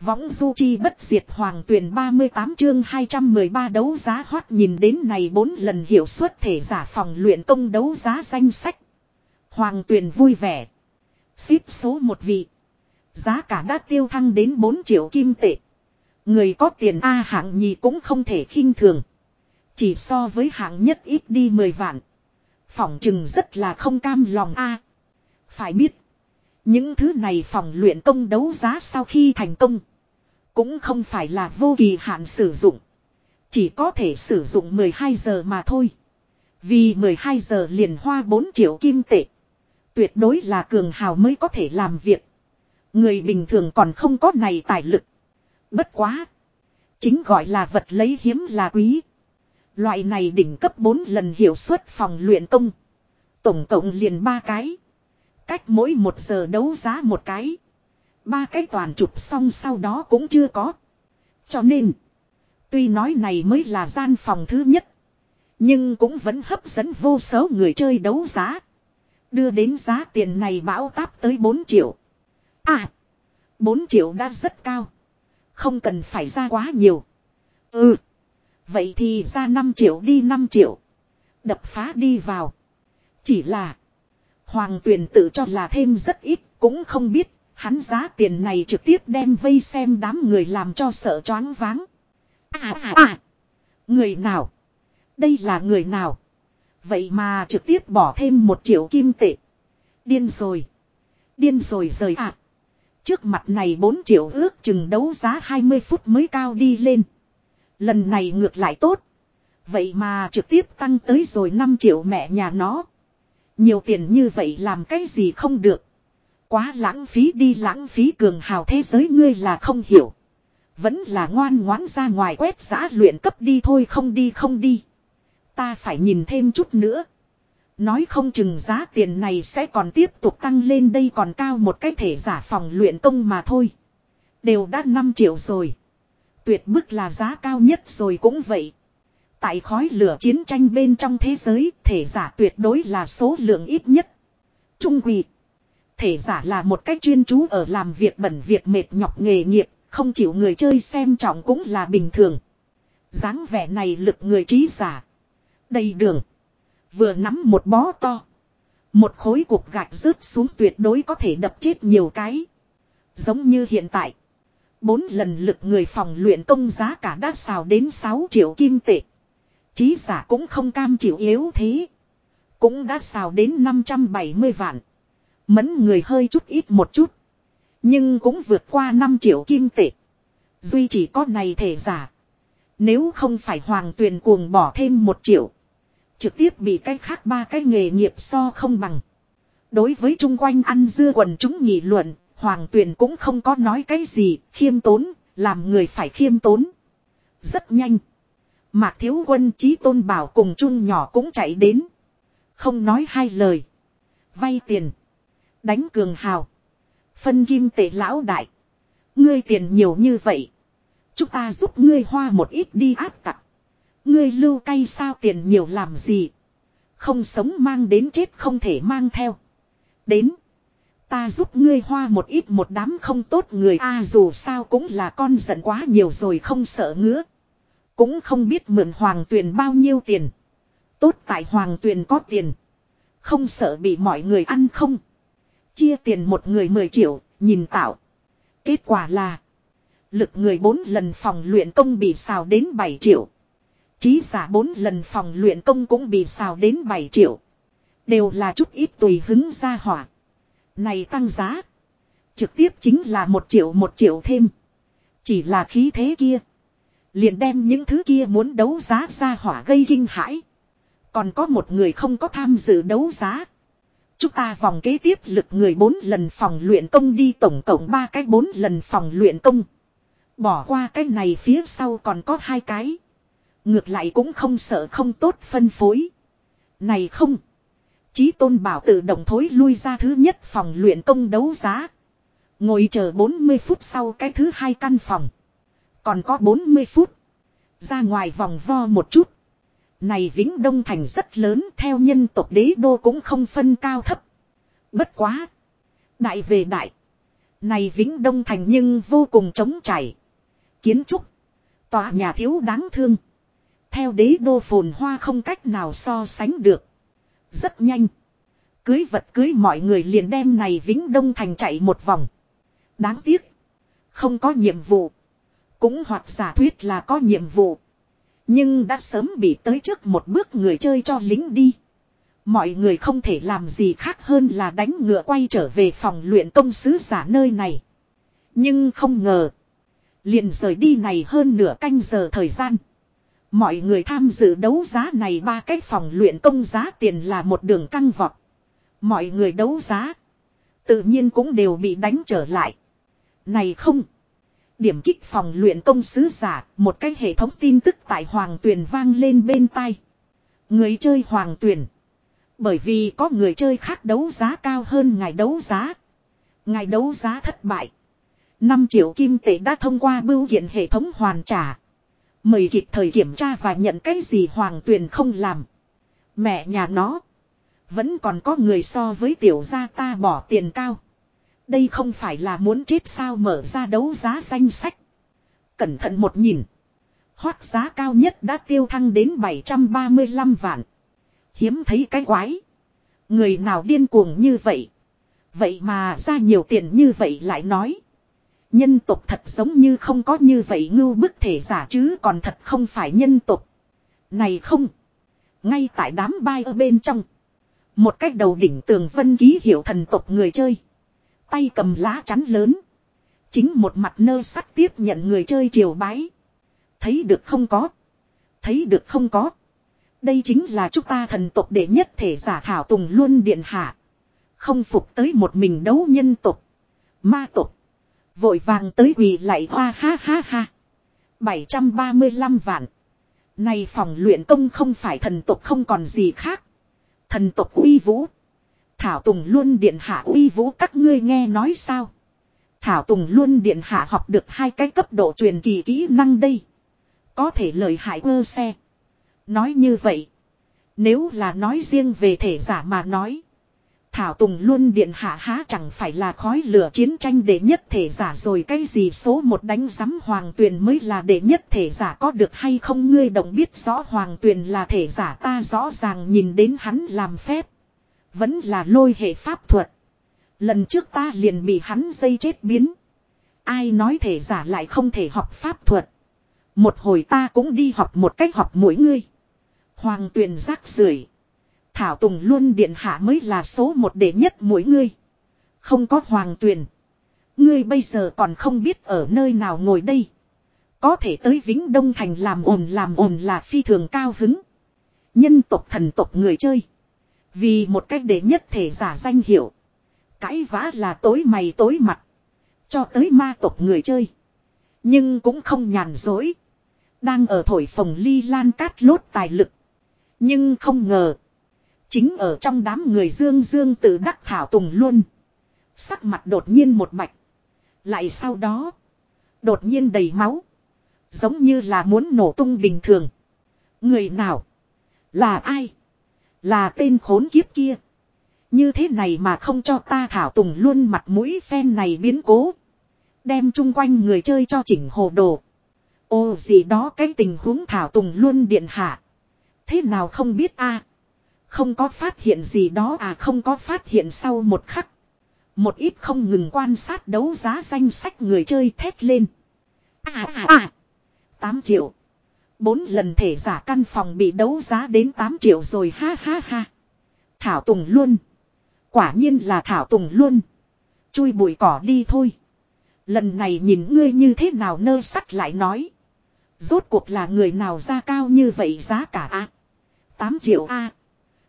Võng du chi bất diệt hoàng tuyển 38 chương 213 đấu giá hoát nhìn đến này bốn lần hiệu suất thể giả phòng luyện công đấu giá danh sách. Hoàng tuyển vui vẻ. Xếp số một vị. Giá cả đã tiêu thăng đến 4 triệu kim tệ. Người có tiền A hạng nhì cũng không thể khinh thường. Chỉ so với hạng nhất ít đi 10 vạn. Phỏng chừng rất là không cam lòng A. Phải biết. Những thứ này phòng luyện công đấu giá sau khi thành công. Cũng không phải là vô kỳ hạn sử dụng. Chỉ có thể sử dụng 12 giờ mà thôi. Vì 12 giờ liền hoa 4 triệu kim tệ. Tuyệt đối là cường hào mới có thể làm việc. Người bình thường còn không có này tài lực. Bất quá. Chính gọi là vật lấy hiếm là quý. Loại này đỉnh cấp 4 lần hiệu suất phòng luyện công. Tổng cộng liền ba cái. Cách mỗi một giờ đấu giá một cái. Ba cái toàn chụp xong sau đó cũng chưa có. Cho nên. Tuy nói này mới là gian phòng thứ nhất. Nhưng cũng vẫn hấp dẫn vô số người chơi đấu giá. Đưa đến giá tiền này bão táp tới 4 triệu. À. 4 triệu đã rất cao. Không cần phải ra quá nhiều. Ừ. Vậy thì ra 5 triệu đi 5 triệu. Đập phá đi vào. Chỉ là. Hoàng tuyển tự cho là thêm rất ít. Cũng không biết. Hắn giá tiền này trực tiếp đem vây xem đám người làm cho sợ choáng váng. À à à. Người nào? Đây là người nào? Vậy mà trực tiếp bỏ thêm một triệu kim tệ. Điên rồi. Điên rồi rời ạ. À. Trước mặt này 4 triệu ước chừng đấu giá 20 phút mới cao đi lên. Lần này ngược lại tốt. Vậy mà trực tiếp tăng tới rồi 5 triệu mẹ nhà nó. Nhiều tiền như vậy làm cái gì không được. Quá lãng phí đi lãng phí cường hào thế giới ngươi là không hiểu. Vẫn là ngoan ngoãn ra ngoài quét giã luyện cấp đi thôi không đi không đi. Ta phải nhìn thêm chút nữa. Nói không chừng giá tiền này sẽ còn tiếp tục tăng lên đây còn cao một cái thể giả phòng luyện công mà thôi. Đều đã 5 triệu rồi. Tuyệt bức là giá cao nhất rồi cũng vậy. Tại khói lửa chiến tranh bên trong thế giới, thể giả tuyệt đối là số lượng ít nhất. Trung quỷ. Thể giả là một cách chuyên chú ở làm việc bẩn việc mệt nhọc nghề nghiệp, không chịu người chơi xem trọng cũng là bình thường. dáng vẻ này lực người trí giả. Đầy đường. Vừa nắm một bó to. Một khối cục gạch rớt xuống tuyệt đối có thể đập chết nhiều cái. Giống như hiện tại. Bốn lần lực người phòng luyện công giá cả đã xào đến 6 triệu kim tệ. Chí giả cũng không cam chịu yếu thế. Cũng đã xào đến 570 vạn. Mẫn người hơi chút ít một chút. Nhưng cũng vượt qua 5 triệu kim tệ. Duy chỉ có này thể giả. Nếu không phải hoàng tuyền cuồng bỏ thêm một triệu. Trực tiếp bị cái khác ba cái nghề nghiệp so không bằng. Đối với chung quanh ăn dưa quần chúng nghị luận, Hoàng Tuyền cũng không có nói cái gì, khiêm tốn, làm người phải khiêm tốn. Rất nhanh. Mạc Thiếu Quân Chí Tôn Bảo cùng chung nhỏ cũng chạy đến. Không nói hai lời. Vay tiền. Đánh cường hào. Phân kim tệ lão đại. Ngươi tiền nhiều như vậy. Chúng ta giúp ngươi hoa một ít đi áp tặc. Ngươi lưu cay sao tiền nhiều làm gì. Không sống mang đến chết không thể mang theo. Đến. Ta giúp ngươi hoa một ít một đám không tốt người a dù sao cũng là con giận quá nhiều rồi không sợ ngứa. Cũng không biết mượn hoàng tuyền bao nhiêu tiền. Tốt tại hoàng tuyền có tiền. Không sợ bị mọi người ăn không. Chia tiền một người 10 triệu, nhìn tạo. Kết quả là. Lực người bốn lần phòng luyện công bị xào đến 7 triệu. Chí giả bốn lần phòng luyện công cũng bị xào đến 7 triệu. Đều là chút ít tùy hứng ra hỏa. Này tăng giá. Trực tiếp chính là một triệu một triệu thêm. Chỉ là khí thế kia. Liền đem những thứ kia muốn đấu giá ra hỏa gây kinh hãi. Còn có một người không có tham dự đấu giá. Chúng ta vòng kế tiếp lực người bốn lần phòng luyện công đi tổng cộng ba cái bốn lần phòng luyện công. Bỏ qua cái này phía sau còn có hai cái. Ngược lại cũng không sợ không tốt phân phối. Này không. Chí tôn bảo tự động thối lui ra thứ nhất phòng luyện công đấu giá. Ngồi chờ 40 phút sau cái thứ hai căn phòng. Còn có 40 phút. Ra ngoài vòng vo một chút. Này Vĩnh Đông Thành rất lớn, theo nhân tộc đế đô cũng không phân cao thấp. Bất quá. Đại về đại. Này Vĩnh Đông Thành nhưng vô cùng trống chảy. Kiến trúc. Tòa nhà thiếu đáng thương. Theo đế đô phồn hoa không cách nào so sánh được. Rất nhanh. Cưới vật cưới mọi người liền đem này Vĩnh Đông Thành chạy một vòng. Đáng tiếc. Không có nhiệm vụ. Cũng hoặc giả thuyết là có nhiệm vụ. Nhưng đã sớm bị tới trước một bước người chơi cho lính đi. Mọi người không thể làm gì khác hơn là đánh ngựa quay trở về phòng luyện công sứ giả nơi này. Nhưng không ngờ. Liền rời đi này hơn nửa canh giờ thời gian. Mọi người tham dự đấu giá này ba cái phòng luyện công giá tiền là một đường căng vọt. Mọi người đấu giá. Tự nhiên cũng đều bị đánh trở lại. Này không. Điểm kích phòng luyện công sứ giả, một cái hệ thống tin tức tại Hoàng tuyển vang lên bên tai. Người chơi Hoàng tuyển Bởi vì có người chơi khác đấu giá cao hơn ngài đấu giá. ngài đấu giá thất bại. 5 triệu kim tệ đã thông qua bưu kiện hệ thống hoàn trả. Mời kịp thời kiểm tra và nhận cái gì Hoàng Tuyền không làm. Mẹ nhà nó. Vẫn còn có người so với tiểu gia ta bỏ tiền cao. Đây không phải là muốn chết sao mở ra đấu giá danh sách. Cẩn thận một nhìn. Hoác giá cao nhất đã tiêu thăng đến 735 vạn. Hiếm thấy cái quái. Người nào điên cuồng như vậy. Vậy mà ra nhiều tiền như vậy lại nói. Nhân tục thật giống như không có như vậy ngưu bức thể giả chứ còn thật không phải nhân tục. Này không. Ngay tại đám bai ở bên trong. Một cách đầu đỉnh tường vân ký hiệu thần tục người chơi. Tay cầm lá chắn lớn. Chính một mặt nơ sắt tiếp nhận người chơi triều bái. Thấy được không có. Thấy được không có. Đây chính là chúng ta thần tộc đệ nhất thể giả thảo tùng luôn điện hạ. Không phục tới một mình đấu nhân tộc. Ma tộc. Vội vàng tới quỳ lại hoa ha ha ha. 735 vạn. Này phòng luyện công không phải thần tộc không còn gì khác. Thần tộc uy vũ. Thảo Tùng luôn điện hạ uy vũ các ngươi nghe nói sao. Thảo Tùng luôn điện hạ học được hai cái cấp độ truyền kỳ kỹ năng đây. Có thể lợi hại ơ xe. Nói như vậy. Nếu là nói riêng về thể giả mà nói. Thảo Tùng luôn điện hạ há chẳng phải là khói lửa chiến tranh đệ nhất thể giả rồi cái gì số một đánh giám hoàng tuyền mới là đệ nhất thể giả có được hay không ngươi đồng biết rõ hoàng tuyền là thể giả, ta rõ ràng nhìn đến hắn làm phép. Vẫn là lôi hệ pháp thuật. Lần trước ta liền bị hắn dây chết biến. Ai nói thể giả lại không thể học pháp thuật. Một hồi ta cũng đi học một cách học mỗi ngươi. Hoàng tuyền rác rưởi Thảo Tùng luôn điện hạ mới là số một đệ nhất mỗi ngươi. Không có hoàng tuyền. Ngươi bây giờ còn không biết ở nơi nào ngồi đây. Có thể tới Vĩnh Đông Thành làm ồn làm ồn là phi thường cao hứng. Nhân tộc thần tộc người chơi. Vì một cách để nhất thể giả danh hiệu. Cãi vã là tối mày tối mặt. Cho tới ma tộc người chơi. Nhưng cũng không nhàn dối. Đang ở thổi phòng ly lan cát lốt tài lực. Nhưng không ngờ. Chính ở trong đám người dương dương tự đắc thảo tùng luôn. Sắc mặt đột nhiên một bạch. Lại sau đó. Đột nhiên đầy máu. Giống như là muốn nổ tung bình thường. Người nào? Là ai? Là tên khốn kiếp kia. Như thế này mà không cho ta thảo tùng luôn mặt mũi phen này biến cố. Đem chung quanh người chơi cho chỉnh hồ đồ. Ô, gì đó cái tình huống thảo tùng luôn điện hạ. Thế nào không biết a Không có phát hiện gì đó à không có phát hiện sau một khắc. Một ít không ngừng quan sát đấu giá danh sách người chơi thét lên. À à à. 8 triệu. Bốn lần thể giả căn phòng bị đấu giá đến 8 triệu rồi, ha ha ha. Thảo Tùng luôn. Quả nhiên là Thảo Tùng luôn. Chui bụi cỏ đi thôi. Lần này nhìn ngươi như thế nào nơ sắt lại nói. Rốt cuộc là người nào ra cao như vậy giá cả a à? 8 triệu a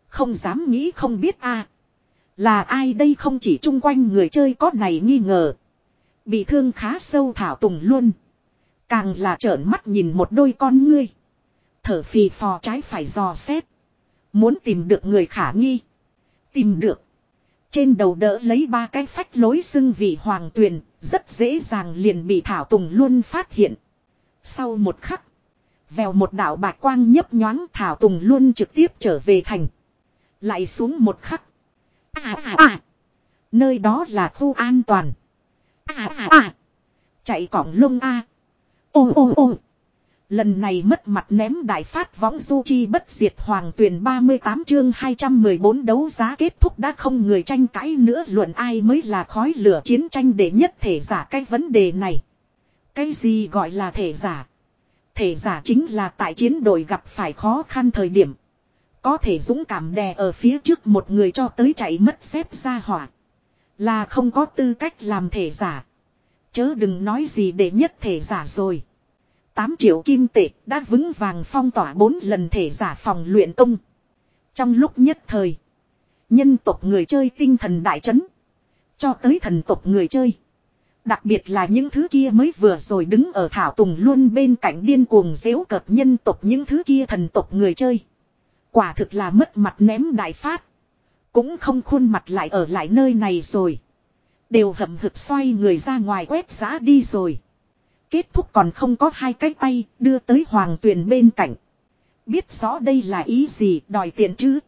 Không dám nghĩ, không biết a Là ai đây không chỉ chung quanh người chơi có này nghi ngờ. Bị thương khá sâu Thảo Tùng luôn. Càng là trợn mắt nhìn một đôi con ngươi. Thở phì phò trái phải dò xét. Muốn tìm được người khả nghi. Tìm được. Trên đầu đỡ lấy ba cái phách lối xưng vị hoàng tuyền, rất dễ dàng liền bị Thảo Tùng luôn phát hiện. Sau một khắc, vèo một đạo bạc quang nhấp nhoáng Thảo Tùng luôn trực tiếp trở về thành. Lại xuống một khắc. À à à. Nơi đó là khu an toàn. À à à. Chạy cỏng lông a. Ô ô ô. Lần này mất mặt ném đại phát võng du chi bất diệt hoàng tuyển 38 chương 214 đấu giá kết thúc đã không người tranh cãi nữa luận ai mới là khói lửa chiến tranh để nhất thể giả cái vấn đề này. Cái gì gọi là thể giả? Thể giả chính là tại chiến đội gặp phải khó khăn thời điểm. Có thể dũng cảm đè ở phía trước một người cho tới chạy mất xếp ra hỏa. Là không có tư cách làm thể giả. Chớ đừng nói gì để nhất thể giả rồi. 8 triệu kim tệ đã vững vàng phong tỏa 4 lần thể giả phòng luyện công. Trong lúc nhất thời, nhân tộc người chơi tinh thần đại chấn. Cho tới thần tộc người chơi. Đặc biệt là những thứ kia mới vừa rồi đứng ở thảo tùng luôn bên cạnh điên cuồng dễu cợt nhân tộc những thứ kia thần tộc người chơi. Quả thực là mất mặt ném đại phát. Cũng không khuôn mặt lại ở lại nơi này rồi. Đều hậm hực xoay người ra ngoài quét giá đi rồi. Kết thúc còn không có hai cái tay, đưa tới hoàng tuyền bên cạnh. Biết rõ đây là ý gì, đòi tiền chứ.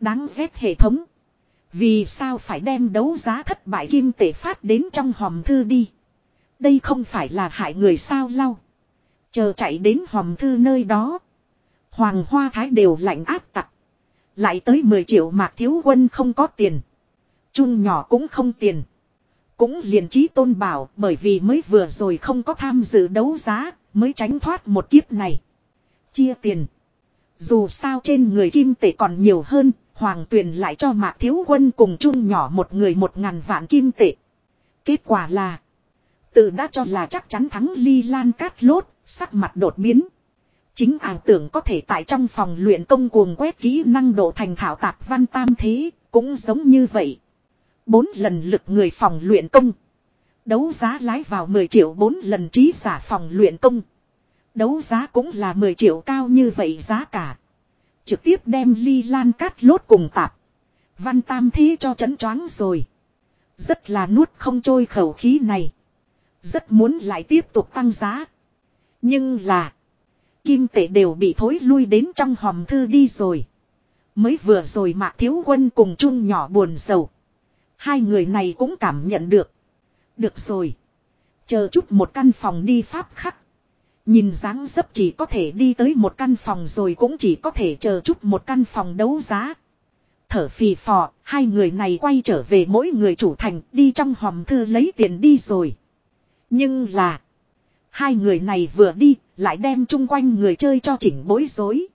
Đáng ghét hệ thống. Vì sao phải đem đấu giá thất bại kim tệ phát đến trong hòm thư đi. Đây không phải là hại người sao lau. Chờ chạy đến hòm thư nơi đó. Hoàng Hoa Thái đều lạnh áp tặc. Lại tới 10 triệu mạc thiếu quân không có tiền. Chun nhỏ cũng không tiền. Cũng liền trí tôn bảo bởi vì mới vừa rồi không có tham dự đấu giá mới tránh thoát một kiếp này. Chia tiền. Dù sao trên người kim tệ còn nhiều hơn, Hoàng Tuyền lại cho Mạc Thiếu Quân cùng chung nhỏ một người một ngàn vạn kim tệ. Kết quả là, tự đã cho là chắc chắn thắng ly lan cát lốt, sắc mặt đột biến. Chính ảo tưởng có thể tại trong phòng luyện công cuồng quét kỹ năng độ thành thảo tạp văn tam thế, cũng giống như vậy. Bốn lần lực người phòng luyện công. Đấu giá lái vào 10 triệu bốn lần trí giả phòng luyện công. Đấu giá cũng là 10 triệu cao như vậy giá cả. Trực tiếp đem ly lan cát lốt cùng tạp. Văn tam thế cho chấn choáng rồi. Rất là nuốt không trôi khẩu khí này. Rất muốn lại tiếp tục tăng giá. Nhưng là. Kim tệ đều bị thối lui đến trong hòm thư đi rồi. Mới vừa rồi mạc thiếu quân cùng chung nhỏ buồn sầu. Hai người này cũng cảm nhận được. Được rồi. Chờ chút một căn phòng đi pháp khắc. Nhìn dáng dấp chỉ có thể đi tới một căn phòng rồi cũng chỉ có thể chờ chút một căn phòng đấu giá. Thở phì phò, hai người này quay trở về mỗi người chủ thành đi trong hòm thư lấy tiền đi rồi. Nhưng là, hai người này vừa đi, lại đem chung quanh người chơi cho chỉnh bối rối.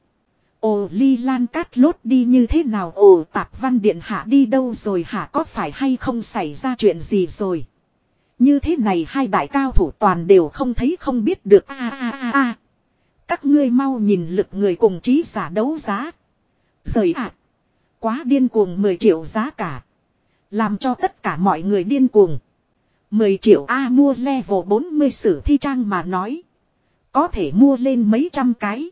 Ồ, ly lan cát lốt đi như thế nào ồ, tạp văn điện hạ đi đâu rồi hả có phải hay không xảy ra chuyện gì rồi. Như thế này hai đại cao thủ toàn đều không thấy không biết được a a a a. Các ngươi mau nhìn lực người cùng trí giả đấu giá. Rời ạ. Quá điên cuồng 10 triệu giá cả. Làm cho tất cả mọi người điên cuồng. 10 triệu A mua level 40 sử thi trang mà nói. Có thể mua lên mấy trăm cái.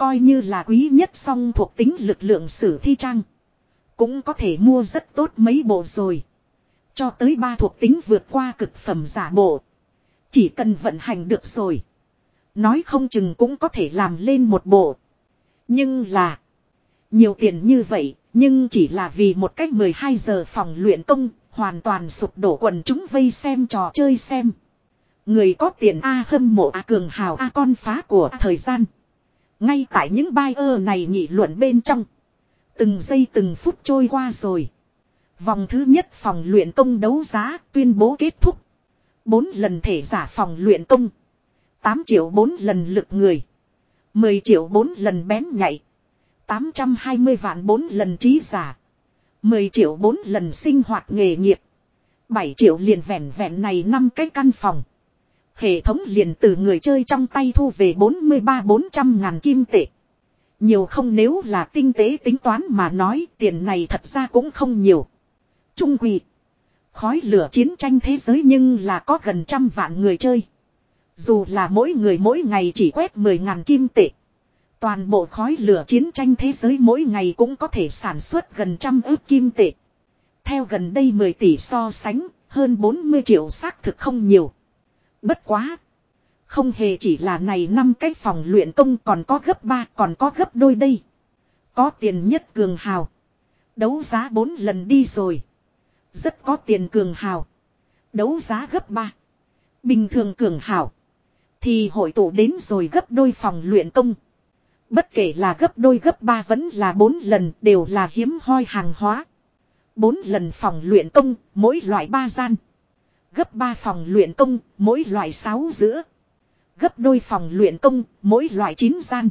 Coi như là quý nhất song thuộc tính lực lượng sử thi trang. Cũng có thể mua rất tốt mấy bộ rồi. Cho tới ba thuộc tính vượt qua cực phẩm giả bộ. Chỉ cần vận hành được rồi. Nói không chừng cũng có thể làm lên một bộ. Nhưng là. Nhiều tiền như vậy. Nhưng chỉ là vì một cách 12 giờ phòng luyện công. Hoàn toàn sụp đổ quần chúng vây xem trò chơi xem. Người có tiền A hâm mộ A cường hào A con phá của A thời gian. Ngay tại những buyer này nghị luận bên trong. Từng giây từng phút trôi qua rồi. Vòng thứ nhất phòng luyện công đấu giá tuyên bố kết thúc. Bốn lần thể giả phòng luyện công. 8 triệu 4 lần lực người. 10 triệu 4 lần bén nhạy. 820 vạn 4 lần trí giả. 10 triệu 4 lần sinh hoạt nghề nghiệp. 7 triệu liền vẹn vẹn này năm cái căn phòng. Hệ thống liền từ người chơi trong tay thu về 43-400 ngàn kim tệ. Nhiều không nếu là tinh tế tính toán mà nói tiền này thật ra cũng không nhiều. Trung quỷ. Khói lửa chiến tranh thế giới nhưng là có gần trăm vạn người chơi. Dù là mỗi người mỗi ngày chỉ quét 10 ngàn kim tệ. Toàn bộ khói lửa chiến tranh thế giới mỗi ngày cũng có thể sản xuất gần trăm ước kim tệ. Theo gần đây 10 tỷ so sánh, hơn 40 triệu xác thực không nhiều. Bất quá. Không hề chỉ là này năm cái phòng luyện công còn có gấp 3 còn có gấp đôi đây. Có tiền nhất cường hào. Đấu giá 4 lần đi rồi. Rất có tiền cường hào. Đấu giá gấp 3. Bình thường cường hào Thì hội tụ đến rồi gấp đôi phòng luyện công. Bất kể là gấp đôi gấp 3 vẫn là 4 lần đều là hiếm hoi hàng hóa. 4 lần phòng luyện công, mỗi loại 3 gian. Gấp 3 phòng luyện công, mỗi loại 6 giữa. Gấp đôi phòng luyện công, mỗi loại 9 gian.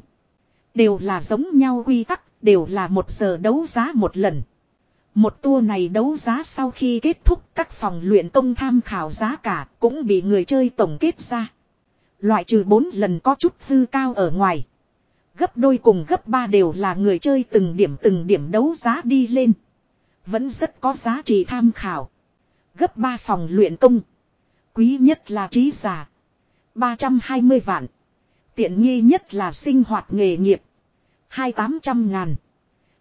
Đều là giống nhau quy tắc, đều là một giờ đấu giá một lần. Một tour này đấu giá sau khi kết thúc các phòng luyện công tham khảo giá cả cũng bị người chơi tổng kết ra. Loại trừ 4 lần có chút hư cao ở ngoài. Gấp đôi cùng gấp 3 đều là người chơi từng điểm từng điểm đấu giá đi lên. Vẫn rất có giá trị tham khảo. Gấp 3 phòng luyện công. Quý nhất là trí giả. 320 vạn. Tiện nghi nhất là sinh hoạt nghề nghiệp. Hai tám trăm ngàn.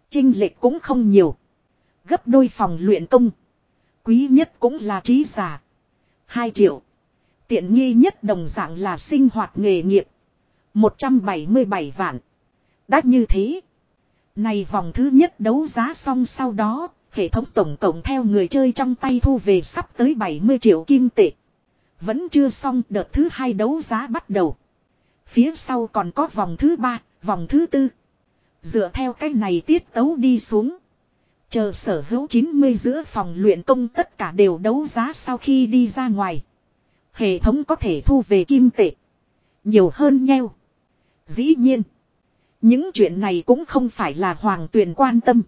Trinh lệch cũng không nhiều. Gấp đôi phòng luyện công. Quý nhất cũng là trí giả. 2 triệu. Tiện nghi nhất đồng dạng là sinh hoạt nghề nghiệp. 177 vạn. Đã như thế. Này vòng thứ nhất đấu giá xong sau đó, hệ thống tổng cộng theo người chơi trong tay thu về sắp tới 70 triệu kim tệ. Vẫn chưa xong đợt thứ hai đấu giá bắt đầu. Phía sau còn có vòng thứ ba, vòng thứ tư. Dựa theo cách này tiết tấu đi xuống. Chờ sở hữu 90 giữa phòng luyện công tất cả đều đấu giá sau khi đi ra ngoài. Hệ thống có thể thu về kim tệ. Nhiều hơn nheo. Dĩ nhiên. Những chuyện này cũng không phải là hoàng tuyền quan tâm.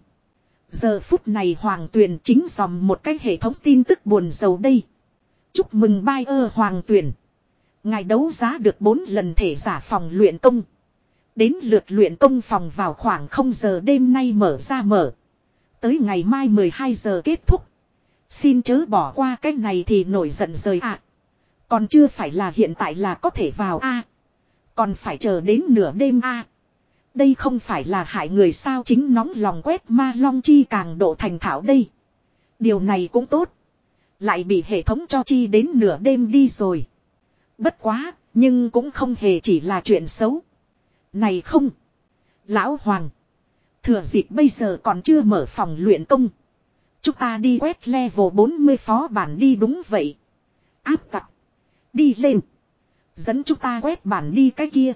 Giờ phút này hoàng tuyền chính dòng một cái hệ thống tin tức buồn giàu đây. Chúc mừng bai ơ hoàng tuyền. Ngài đấu giá được 4 lần thể giả phòng luyện công. Đến lượt luyện công phòng vào khoảng 0 giờ đêm nay mở ra mở. Tới ngày mai 12 giờ kết thúc. Xin chớ bỏ qua cái này thì nổi giận rời ạ. Còn chưa phải là hiện tại là có thể vào a Còn phải chờ đến nửa đêm a đây không phải là hại người sao chính nóng lòng quét ma long chi càng độ thành thảo đây. Điều này cũng tốt. Lại bị hệ thống cho chi đến nửa đêm đi rồi. Bất quá, nhưng cũng không hề chỉ là chuyện xấu. Này không. Lão Hoàng. Thừa dịp bây giờ còn chưa mở phòng luyện công. Chúng ta đi quét level 40 phó bản đi đúng vậy. Áp tặc. Đi lên. Dẫn chúng ta quét bản đi cái kia.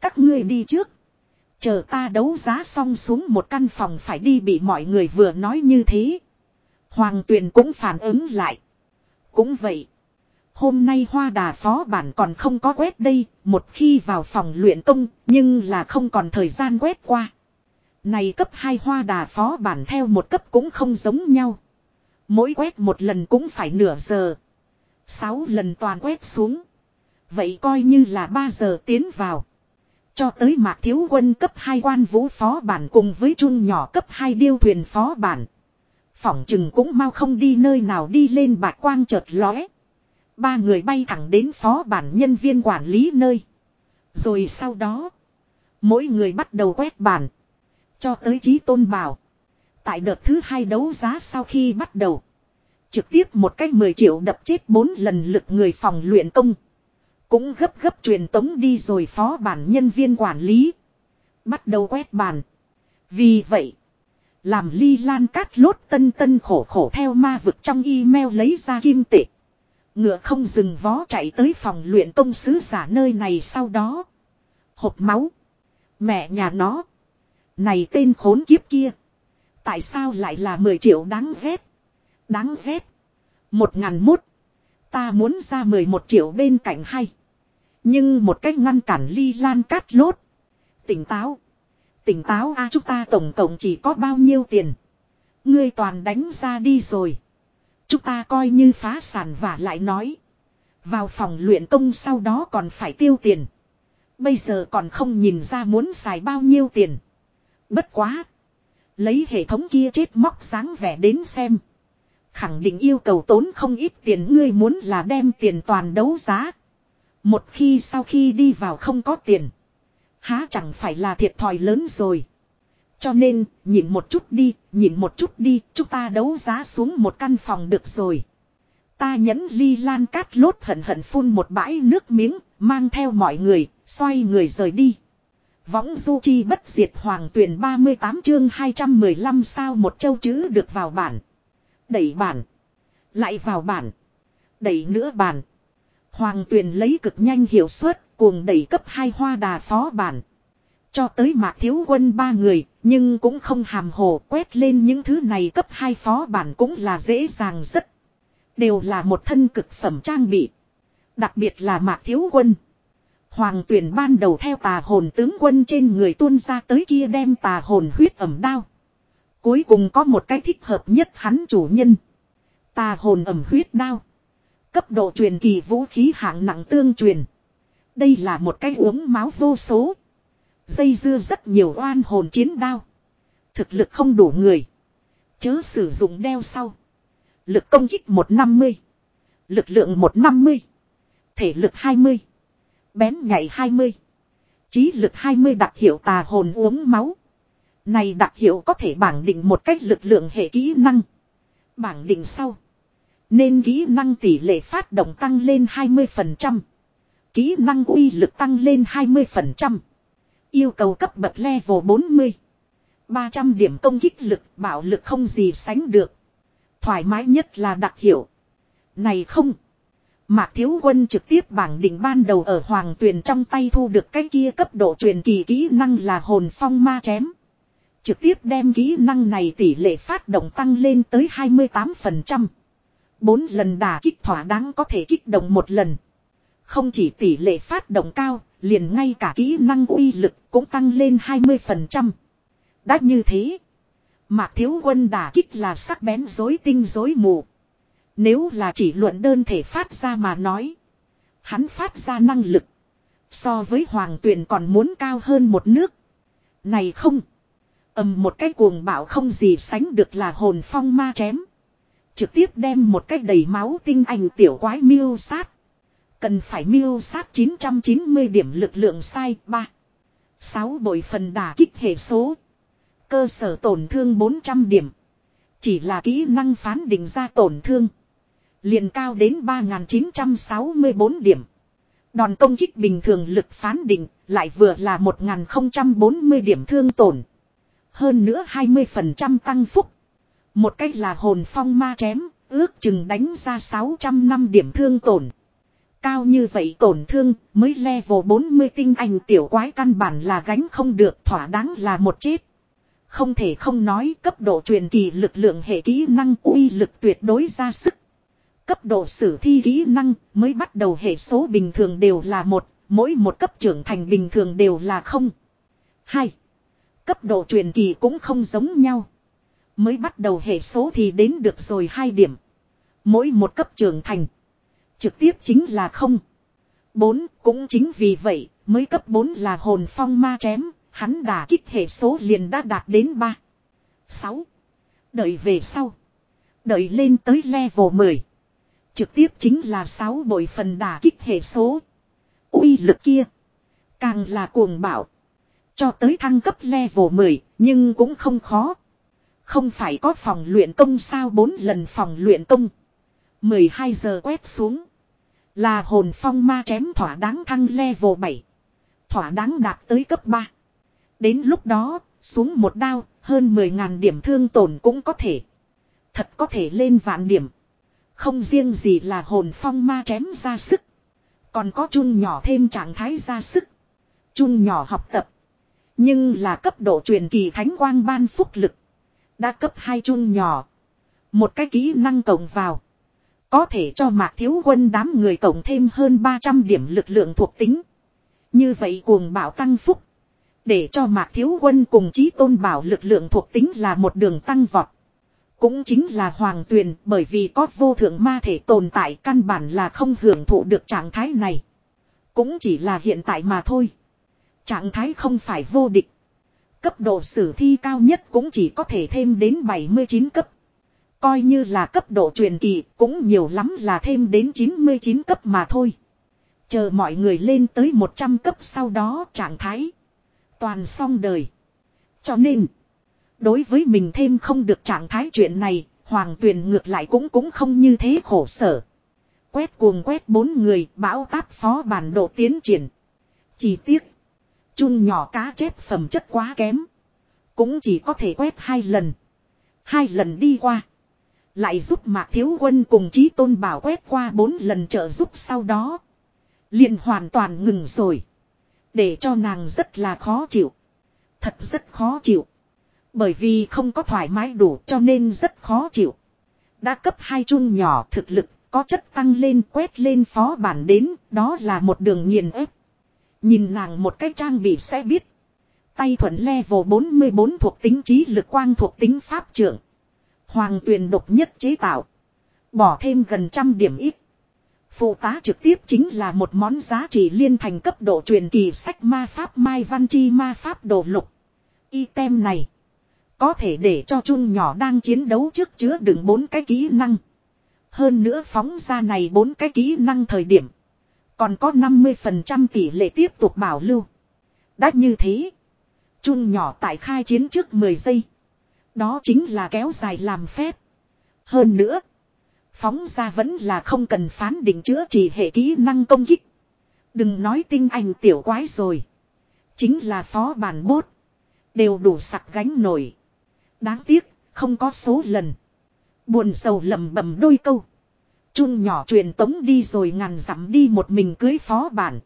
Các ngươi đi trước. Chờ ta đấu giá xong xuống một căn phòng phải đi bị mọi người vừa nói như thế. Hoàng tuyền cũng phản ứng lại. Cũng vậy. Hôm nay hoa đà phó bản còn không có quét đây, một khi vào phòng luyện công, nhưng là không còn thời gian quét qua. Này cấp 2 hoa đà phó bản theo một cấp cũng không giống nhau. Mỗi quét một lần cũng phải nửa giờ. 6 lần toàn quét xuống. Vậy coi như là 3 giờ tiến vào. Cho tới mạc thiếu quân cấp 2 quan vũ phó bản cùng với chung nhỏ cấp 2 điêu thuyền phó bản. Phỏng chừng cũng mau không đi nơi nào đi lên bạc quang chợt lóe. Ba người bay thẳng đến phó bản nhân viên quản lý nơi. Rồi sau đó. Mỗi người bắt đầu quét bản. Cho tới trí tôn bảo. Tại đợt thứ hai đấu giá sau khi bắt đầu. Trực tiếp một cách 10 triệu đập chết 4 lần lực người phòng luyện công. Cũng gấp gấp truyền tống đi rồi phó bản nhân viên quản lý. Bắt đầu quét bàn. Vì vậy. Làm ly lan cát lốt tân tân khổ khổ theo ma vực trong email lấy ra kim tệ. Ngựa không dừng vó chạy tới phòng luyện công sứ giả nơi này sau đó. Hộp máu. Mẹ nhà nó. Này tên khốn kiếp kia. Tại sao lại là 10 triệu đáng ghét. Đáng ghét. Một ngàn mốt. Ta muốn ra 11 triệu bên cạnh hay. Nhưng một cách ngăn cản ly lan cát lốt. Tỉnh táo. Tỉnh táo a, chúng ta tổng cộng chỉ có bao nhiêu tiền. Ngươi toàn đánh ra đi rồi. Chúng ta coi như phá sản và lại nói. Vào phòng luyện công sau đó còn phải tiêu tiền. Bây giờ còn không nhìn ra muốn xài bao nhiêu tiền. Bất quá. Lấy hệ thống kia chết móc sáng vẻ đến xem. Khẳng định yêu cầu tốn không ít tiền, ngươi muốn là đem tiền toàn đấu giá. Một khi sau khi đi vào không có tiền. Há chẳng phải là thiệt thòi lớn rồi. Cho nên, nhìn một chút đi, nhìn một chút đi, chúng ta đấu giá xuống một căn phòng được rồi. Ta nhấn ly lan cát lốt hận hận phun một bãi nước miếng, mang theo mọi người, xoay người rời đi. Võng du chi bất diệt hoàng tuyển 38 chương 215 sao một châu chữ được vào bản. Đẩy bản. Lại vào bản. Đẩy nữa bản. Hoàng tuyền lấy cực nhanh hiệu suất, cuồng đẩy cấp hai hoa đà phó bản. Cho tới mạc thiếu quân ba người, nhưng cũng không hàm hồ quét lên những thứ này cấp hai phó bản cũng là dễ dàng rất. Đều là một thân cực phẩm trang bị. Đặc biệt là mạc thiếu quân. Hoàng tuyển ban đầu theo tà hồn tướng quân trên người tuôn ra tới kia đem tà hồn huyết ẩm đao. Cuối cùng có một cái thích hợp nhất hắn chủ nhân. Tà hồn ẩm huyết đao. Cấp độ truyền kỳ vũ khí hạng nặng tương truyền. Đây là một cái uống máu vô số. Dây dưa rất nhiều oan hồn chiến đao. Thực lực không đủ người. Chớ sử dụng đeo sau. Lực công kích 150. Lực lượng 150. Thể lực 20. Bén nhảy 20. Trí lực 20 đặc hiệu tà hồn uống máu. Này đặc hiệu có thể bảng định một cách lực lượng hệ kỹ năng. Bảng định sau. Nên kỹ năng tỷ lệ phát động tăng lên 20%. Kỹ năng uy lực tăng lên 20%. Yêu cầu cấp bậc level 40. 300 điểm công kích lực, bạo lực không gì sánh được. Thoải mái nhất là đặc hiệu. Này không. Mạc Thiếu Quân trực tiếp bảng đỉnh ban đầu ở Hoàng Tuyền trong tay thu được cái kia cấp độ truyền kỳ kỹ năng là hồn phong ma chém. Trực tiếp đem kỹ năng này tỷ lệ phát động tăng lên tới 28%. Bốn lần đả kích thỏa đáng có thể kích động một lần. Không chỉ tỷ lệ phát động cao, liền ngay cả kỹ năng uy lực cũng tăng lên 20%. Đã như thế, Mạc Thiếu Quân đả kích là sắc bén dối tinh dối mù. Nếu là chỉ luận đơn thể phát ra mà nói. Hắn phát ra năng lực. So với hoàng tuyển còn muốn cao hơn một nước. Này không. ầm một cái cuồng bạo không gì sánh được là hồn phong ma chém. Trực tiếp đem một cái đầy máu tinh anh tiểu quái miêu sát. Cần phải miêu sát 990 điểm lực lượng sai 3. 6 bội phần đả kích hệ số. Cơ sở tổn thương 400 điểm. Chỉ là kỹ năng phán định ra tổn thương. Liền cao đến 3.964 điểm. Đòn công kích bình thường lực phán định lại vừa là 1.040 điểm thương tổn. Hơn nữa 20% tăng phúc. Một cách là hồn phong ma chém, ước chừng đánh ra 600 năm điểm thương tổn. Cao như vậy tổn thương mới level 40 tinh anh tiểu quái căn bản là gánh không được thỏa đáng là một chết. Không thể không nói cấp độ truyền kỳ lực lượng hệ kỹ năng uy lực tuyệt đối ra sức. Cấp độ sử thi kỹ năng mới bắt đầu hệ số bình thường đều là một, mỗi một cấp trưởng thành bình thường đều là không. Hai. Cấp độ truyền kỳ cũng không giống nhau. Mới bắt đầu hệ số thì đến được rồi hai điểm. Mỗi một cấp trưởng thành. Trực tiếp chính là không. Bốn cũng chính vì vậy mới cấp 4 là hồn phong ma chém. Hắn đả kích hệ số liền đã đạt đến 3. 6. Đợi về sau. Đợi lên tới level 10. Trực tiếp chính là 6 bội phần đả kích hệ số. uy lực kia. Càng là cuồng bạo. Cho tới thăng cấp level 10, nhưng cũng không khó. Không phải có phòng luyện công sao bốn lần phòng luyện công. 12 giờ quét xuống. Là hồn phong ma chém thỏa đáng thăng level 7. Thỏa đáng đạt tới cấp 3. Đến lúc đó, xuống một đao, hơn 10.000 điểm thương tổn cũng có thể. Thật có thể lên vạn điểm. Không riêng gì là hồn phong ma chém ra sức. Còn có chun nhỏ thêm trạng thái ra sức. Chun nhỏ học tập. Nhưng là cấp độ truyền kỳ thánh quang ban phúc lực. Đã cấp hai chun nhỏ. Một cái kỹ năng cộng vào. Có thể cho mạc thiếu quân đám người cộng thêm hơn 300 điểm lực lượng thuộc tính. Như vậy cuồng bảo tăng phúc. Để cho mạc thiếu quân cùng chí tôn bảo lực lượng thuộc tính là một đường tăng vọt. Cũng chính là hoàng tuyền, bởi vì có vô thượng ma thể tồn tại căn bản là không hưởng thụ được trạng thái này. Cũng chỉ là hiện tại mà thôi. Trạng thái không phải vô địch. Cấp độ sử thi cao nhất cũng chỉ có thể thêm đến 79 cấp. Coi như là cấp độ truyền kỳ cũng nhiều lắm là thêm đến 99 cấp mà thôi. Chờ mọi người lên tới 100 cấp sau đó trạng thái. Toàn xong đời. Cho nên. Đối với mình thêm không được trạng thái chuyện này. Hoàng tuyền ngược lại cũng cũng không như thế khổ sở. Quét cuồng quét bốn người, bão táp phó bản độ tiến triển. Chỉ tiếc. Chun nhỏ cá chép phẩm chất quá kém. Cũng chỉ có thể quét hai lần. Hai lần đi qua. Lại giúp Mạc Thiếu Quân cùng Chí Tôn Bảo quét qua bốn lần trợ giúp sau đó. liền hoàn toàn ngừng rồi. Để cho nàng rất là khó chịu. Thật rất khó chịu. Bởi vì không có thoải mái đủ cho nên rất khó chịu. Đã cấp hai chun nhỏ thực lực, có chất tăng lên quét lên phó bản đến, đó là một đường nghiền ép. Nhìn nàng một cái trang bị sẽ biết. Tay thuận level 44 thuộc tính trí lực quang thuộc tính pháp trưởng. Hoàng tuyền độc nhất chế tạo. Bỏ thêm gần trăm điểm ít. Phụ tá trực tiếp chính là một món giá trị liên thành cấp độ truyền kỳ sách ma pháp Mai Văn Chi ma pháp đồ lục. Item này. Có thể để cho chung nhỏ đang chiến đấu trước chứa đựng bốn cái kỹ năng. Hơn nữa phóng ra này bốn cái kỹ năng thời điểm. Còn có 50% tỷ lệ tiếp tục bảo lưu. Đã như thế. Chun nhỏ tại khai chiến trước 10 giây. Đó chính là kéo dài làm phép. Hơn nữa. Phóng ra vẫn là không cần phán định chữa trị hệ kỹ năng công kích. Đừng nói tinh anh tiểu quái rồi. Chính là phó bản bốt. Đều đủ sặc gánh nổi. Đáng tiếc, không có số lần. Buồn sầu lầm bầm đôi câu. Chun nhỏ truyền tống đi rồi ngàn dặm đi một mình cưới phó bản.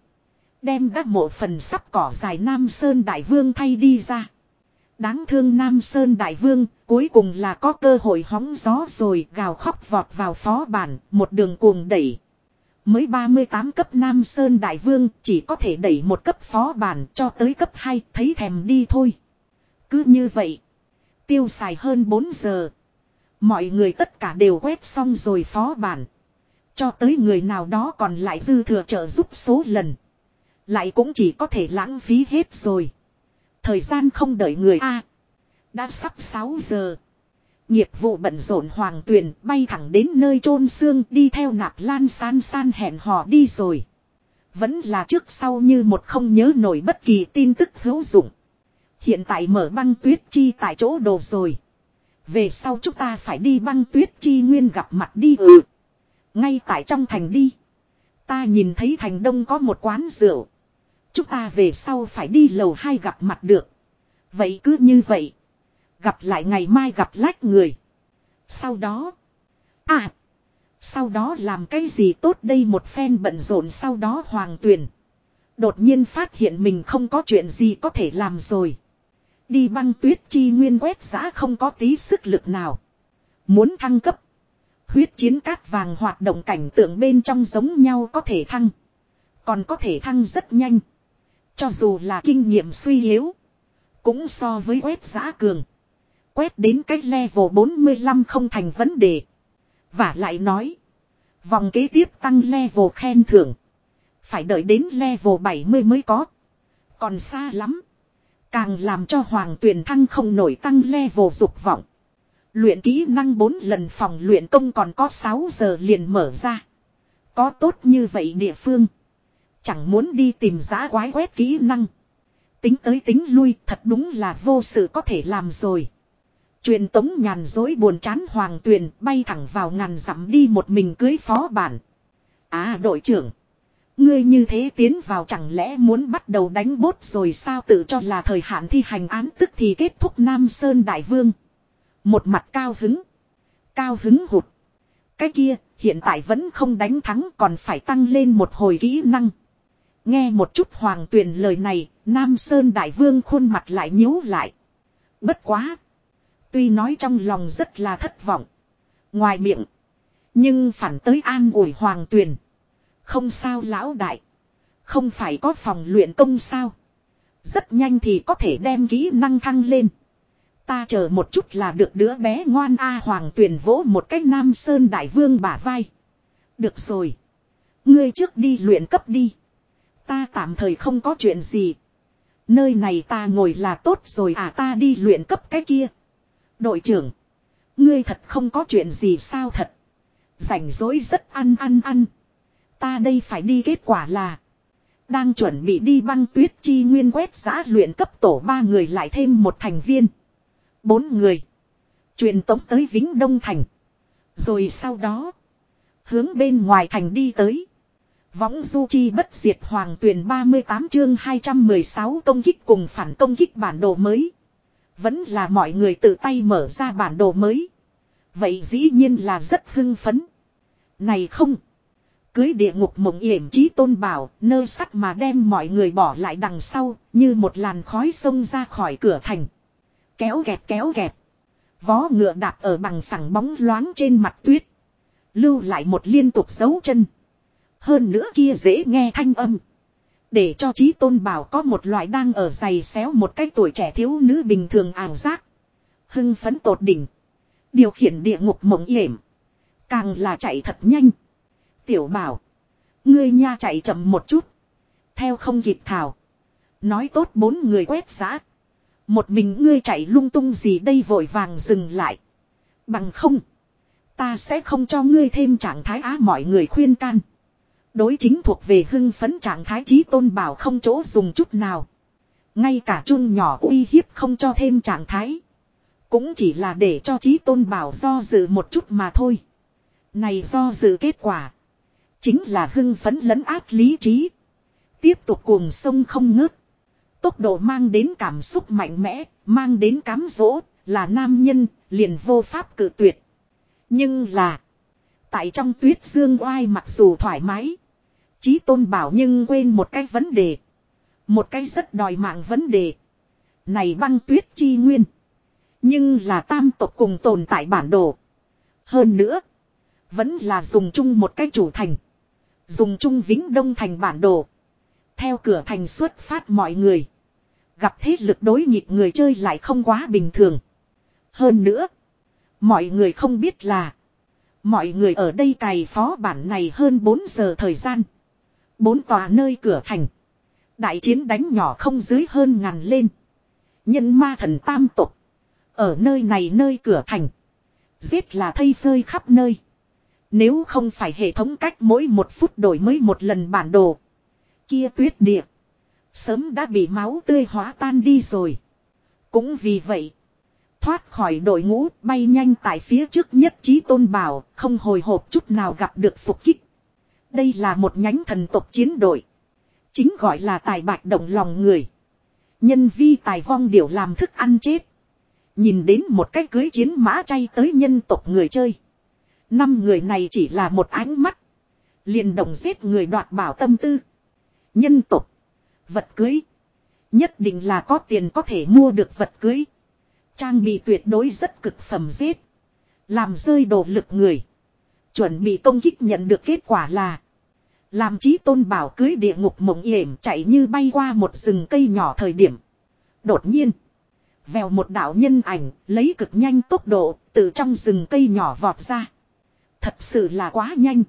Đem các mộ phần sắp cỏ dài Nam Sơn Đại Vương thay đi ra. Đáng thương Nam Sơn Đại Vương, cuối cùng là có cơ hội hóng gió rồi gào khóc vọt vào phó bản, một đường cuồng đẩy. Mới 38 cấp Nam Sơn Đại Vương chỉ có thể đẩy một cấp phó bản cho tới cấp 2, thấy thèm đi thôi. Cứ như vậy, tiêu xài hơn 4 giờ. Mọi người tất cả đều quét xong rồi phó bản. Cho tới người nào đó còn lại dư thừa trợ giúp số lần. Lại cũng chỉ có thể lãng phí hết rồi. Thời gian không đợi người A. đã sắp 6 giờ. Nghiệp vụ bận rộn hoàng tuyền bay thẳng đến nơi chôn xương đi theo nạp lan san san hẹn hò đi rồi. Vẫn là trước sau như một không nhớ nổi bất kỳ tin tức hữu dụng. Hiện tại mở băng tuyết chi tại chỗ đồ rồi. Về sau chúng ta phải đi băng tuyết chi nguyên gặp mặt đi ừ. Ngay tại trong thành đi. Ta nhìn thấy thành đông có một quán rượu. Chúng ta về sau phải đi lầu hai gặp mặt được. Vậy cứ như vậy. Gặp lại ngày mai gặp lách người. Sau đó. À. Sau đó làm cái gì tốt đây một phen bận rộn sau đó hoàng tuyền. Đột nhiên phát hiện mình không có chuyện gì có thể làm rồi. Đi băng tuyết chi nguyên quét giã không có tí sức lực nào. Muốn thăng cấp. Huyết chiến cát vàng hoạt động cảnh tượng bên trong giống nhau có thể thăng. Còn có thể thăng rất nhanh. Cho dù là kinh nghiệm suy yếu. Cũng so với quét giã cường. Quét đến cách level 45 không thành vấn đề. Và lại nói. Vòng kế tiếp tăng level khen thưởng. Phải đợi đến level 70 mới có. Còn xa lắm. Càng làm cho hoàng tuyển thăng không nổi tăng level dục vọng. Luyện kỹ năng 4 lần phòng luyện công còn có 6 giờ liền mở ra. Có tốt như vậy địa phương. Chẳng muốn đi tìm giá quái quét kỹ năng. Tính tới tính lui, thật đúng là vô sự có thể làm rồi. Truyền tống nhàn dối buồn chán hoàng tuyền, bay thẳng vào ngàn dặm đi một mình cưới phó bản. À đội trưởng. Ngươi như thế tiến vào chẳng lẽ muốn bắt đầu đánh bốt rồi sao tự cho là thời hạn thi hành án tức thì kết thúc Nam Sơn Đại Vương. Một mặt cao hứng. Cao hứng hụt. Cái kia hiện tại vẫn không đánh thắng còn phải tăng lên một hồi kỹ năng. Nghe một chút hoàng tuyền lời này, Nam Sơn Đại Vương khuôn mặt lại nhíu lại. Bất quá. Tuy nói trong lòng rất là thất vọng. Ngoài miệng. Nhưng phản tới an ủi hoàng tuyền. Không sao lão đại. Không phải có phòng luyện công sao. Rất nhanh thì có thể đem kỹ năng thăng lên. Ta chờ một chút là được đứa bé ngoan A Hoàng tuyền vỗ một cách Nam Sơn Đại Vương bả vai. Được rồi. Ngươi trước đi luyện cấp đi. Ta tạm thời không có chuyện gì. Nơi này ta ngồi là tốt rồi à ta đi luyện cấp cái kia. Đội trưởng. Ngươi thật không có chuyện gì sao thật. Rảnh rỗi rất ăn ăn ăn. Ta đây phải đi kết quả là. Đang chuẩn bị đi băng tuyết chi nguyên quét giã luyện cấp tổ ba người lại thêm một thành viên. Bốn người. Truyền tống tới Vĩnh Đông Thành. Rồi sau đó. Hướng bên ngoài thành đi tới. Võng du chi bất diệt hoàng tuyển 38 chương 216 công kích cùng phản công kích bản đồ mới. Vẫn là mọi người tự tay mở ra bản đồ mới. Vậy dĩ nhiên là rất hưng phấn. Này không. Cưới địa ngục mộng yểm chí tôn bảo, nơ sắt mà đem mọi người bỏ lại đằng sau, như một làn khói sông ra khỏi cửa thành. Kéo gẹt kéo gẹt. Vó ngựa đạp ở bằng phẳng bóng loáng trên mặt tuyết. Lưu lại một liên tục dấu chân. Hơn nữa kia dễ nghe thanh âm. Để cho trí tôn bảo có một loại đang ở giày xéo một cái tuổi trẻ thiếu nữ bình thường ảo giác. Hưng phấn tột đỉnh. Điều khiển địa ngục mộng yểm. Càng là chạy thật nhanh. Tiểu bảo. Ngươi nha chạy chậm một chút. Theo không kịp thảo. Nói tốt bốn người quét xã. Một mình ngươi chạy lung tung gì đây vội vàng dừng lại. Bằng không. Ta sẽ không cho ngươi thêm trạng thái á mọi người khuyên can. Đối chính thuộc về hưng phấn trạng thái trí tôn bảo không chỗ dùng chút nào. Ngay cả chun nhỏ uy hiếp không cho thêm trạng thái. Cũng chỉ là để cho trí tôn bảo do dự một chút mà thôi. Này do dự kết quả. Chính là hưng phấn lấn át lý trí. Tiếp tục cuồng sông không ngớt. Tốc độ mang đến cảm xúc mạnh mẽ, mang đến cám dỗ, là nam nhân, liền vô pháp cử tuyệt. Nhưng là, tại trong tuyết dương oai mặc dù thoải mái, Chí tôn bảo nhưng quên một cái vấn đề. Một cái rất đòi mạng vấn đề. Này băng tuyết chi nguyên. Nhưng là tam tộc cùng tồn tại bản đồ. Hơn nữa. Vẫn là dùng chung một cái chủ thành. Dùng chung vĩnh đông thành bản đồ. Theo cửa thành xuất phát mọi người. Gặp thế lực đối nghịch người chơi lại không quá bình thường. Hơn nữa. Mọi người không biết là. Mọi người ở đây cày phó bản này hơn 4 giờ thời gian. Bốn tòa nơi cửa thành. Đại chiến đánh nhỏ không dưới hơn ngàn lên. Nhân ma thần tam tục. Ở nơi này nơi cửa thành. Giết là thây phơi khắp nơi. Nếu không phải hệ thống cách mỗi một phút đổi mới một lần bản đồ. Kia tuyết địa. Sớm đã bị máu tươi hóa tan đi rồi. Cũng vì vậy. Thoát khỏi đội ngũ bay nhanh tại phía trước nhất trí tôn bảo. Không hồi hộp chút nào gặp được phục kích. Đây là một nhánh thần tộc chiến đội. Chính gọi là tài bạch động lòng người. Nhân vi tài vong điều làm thức ăn chết. Nhìn đến một cái cưới chiến mã chay tới nhân tộc người chơi. Năm người này chỉ là một ánh mắt. liền động giết người đoạt bảo tâm tư. Nhân tộc. Vật cưới. Nhất định là có tiền có thể mua được vật cưới. Trang bị tuyệt đối rất cực phẩm giết. Làm rơi đồ lực người. Chuẩn bị công kích nhận được kết quả là. Làm trí tôn bảo cưới địa ngục mộng yểm chạy như bay qua một rừng cây nhỏ thời điểm. Đột nhiên. Vèo một đạo nhân ảnh lấy cực nhanh tốc độ từ trong rừng cây nhỏ vọt ra. Thật sự là quá nhanh.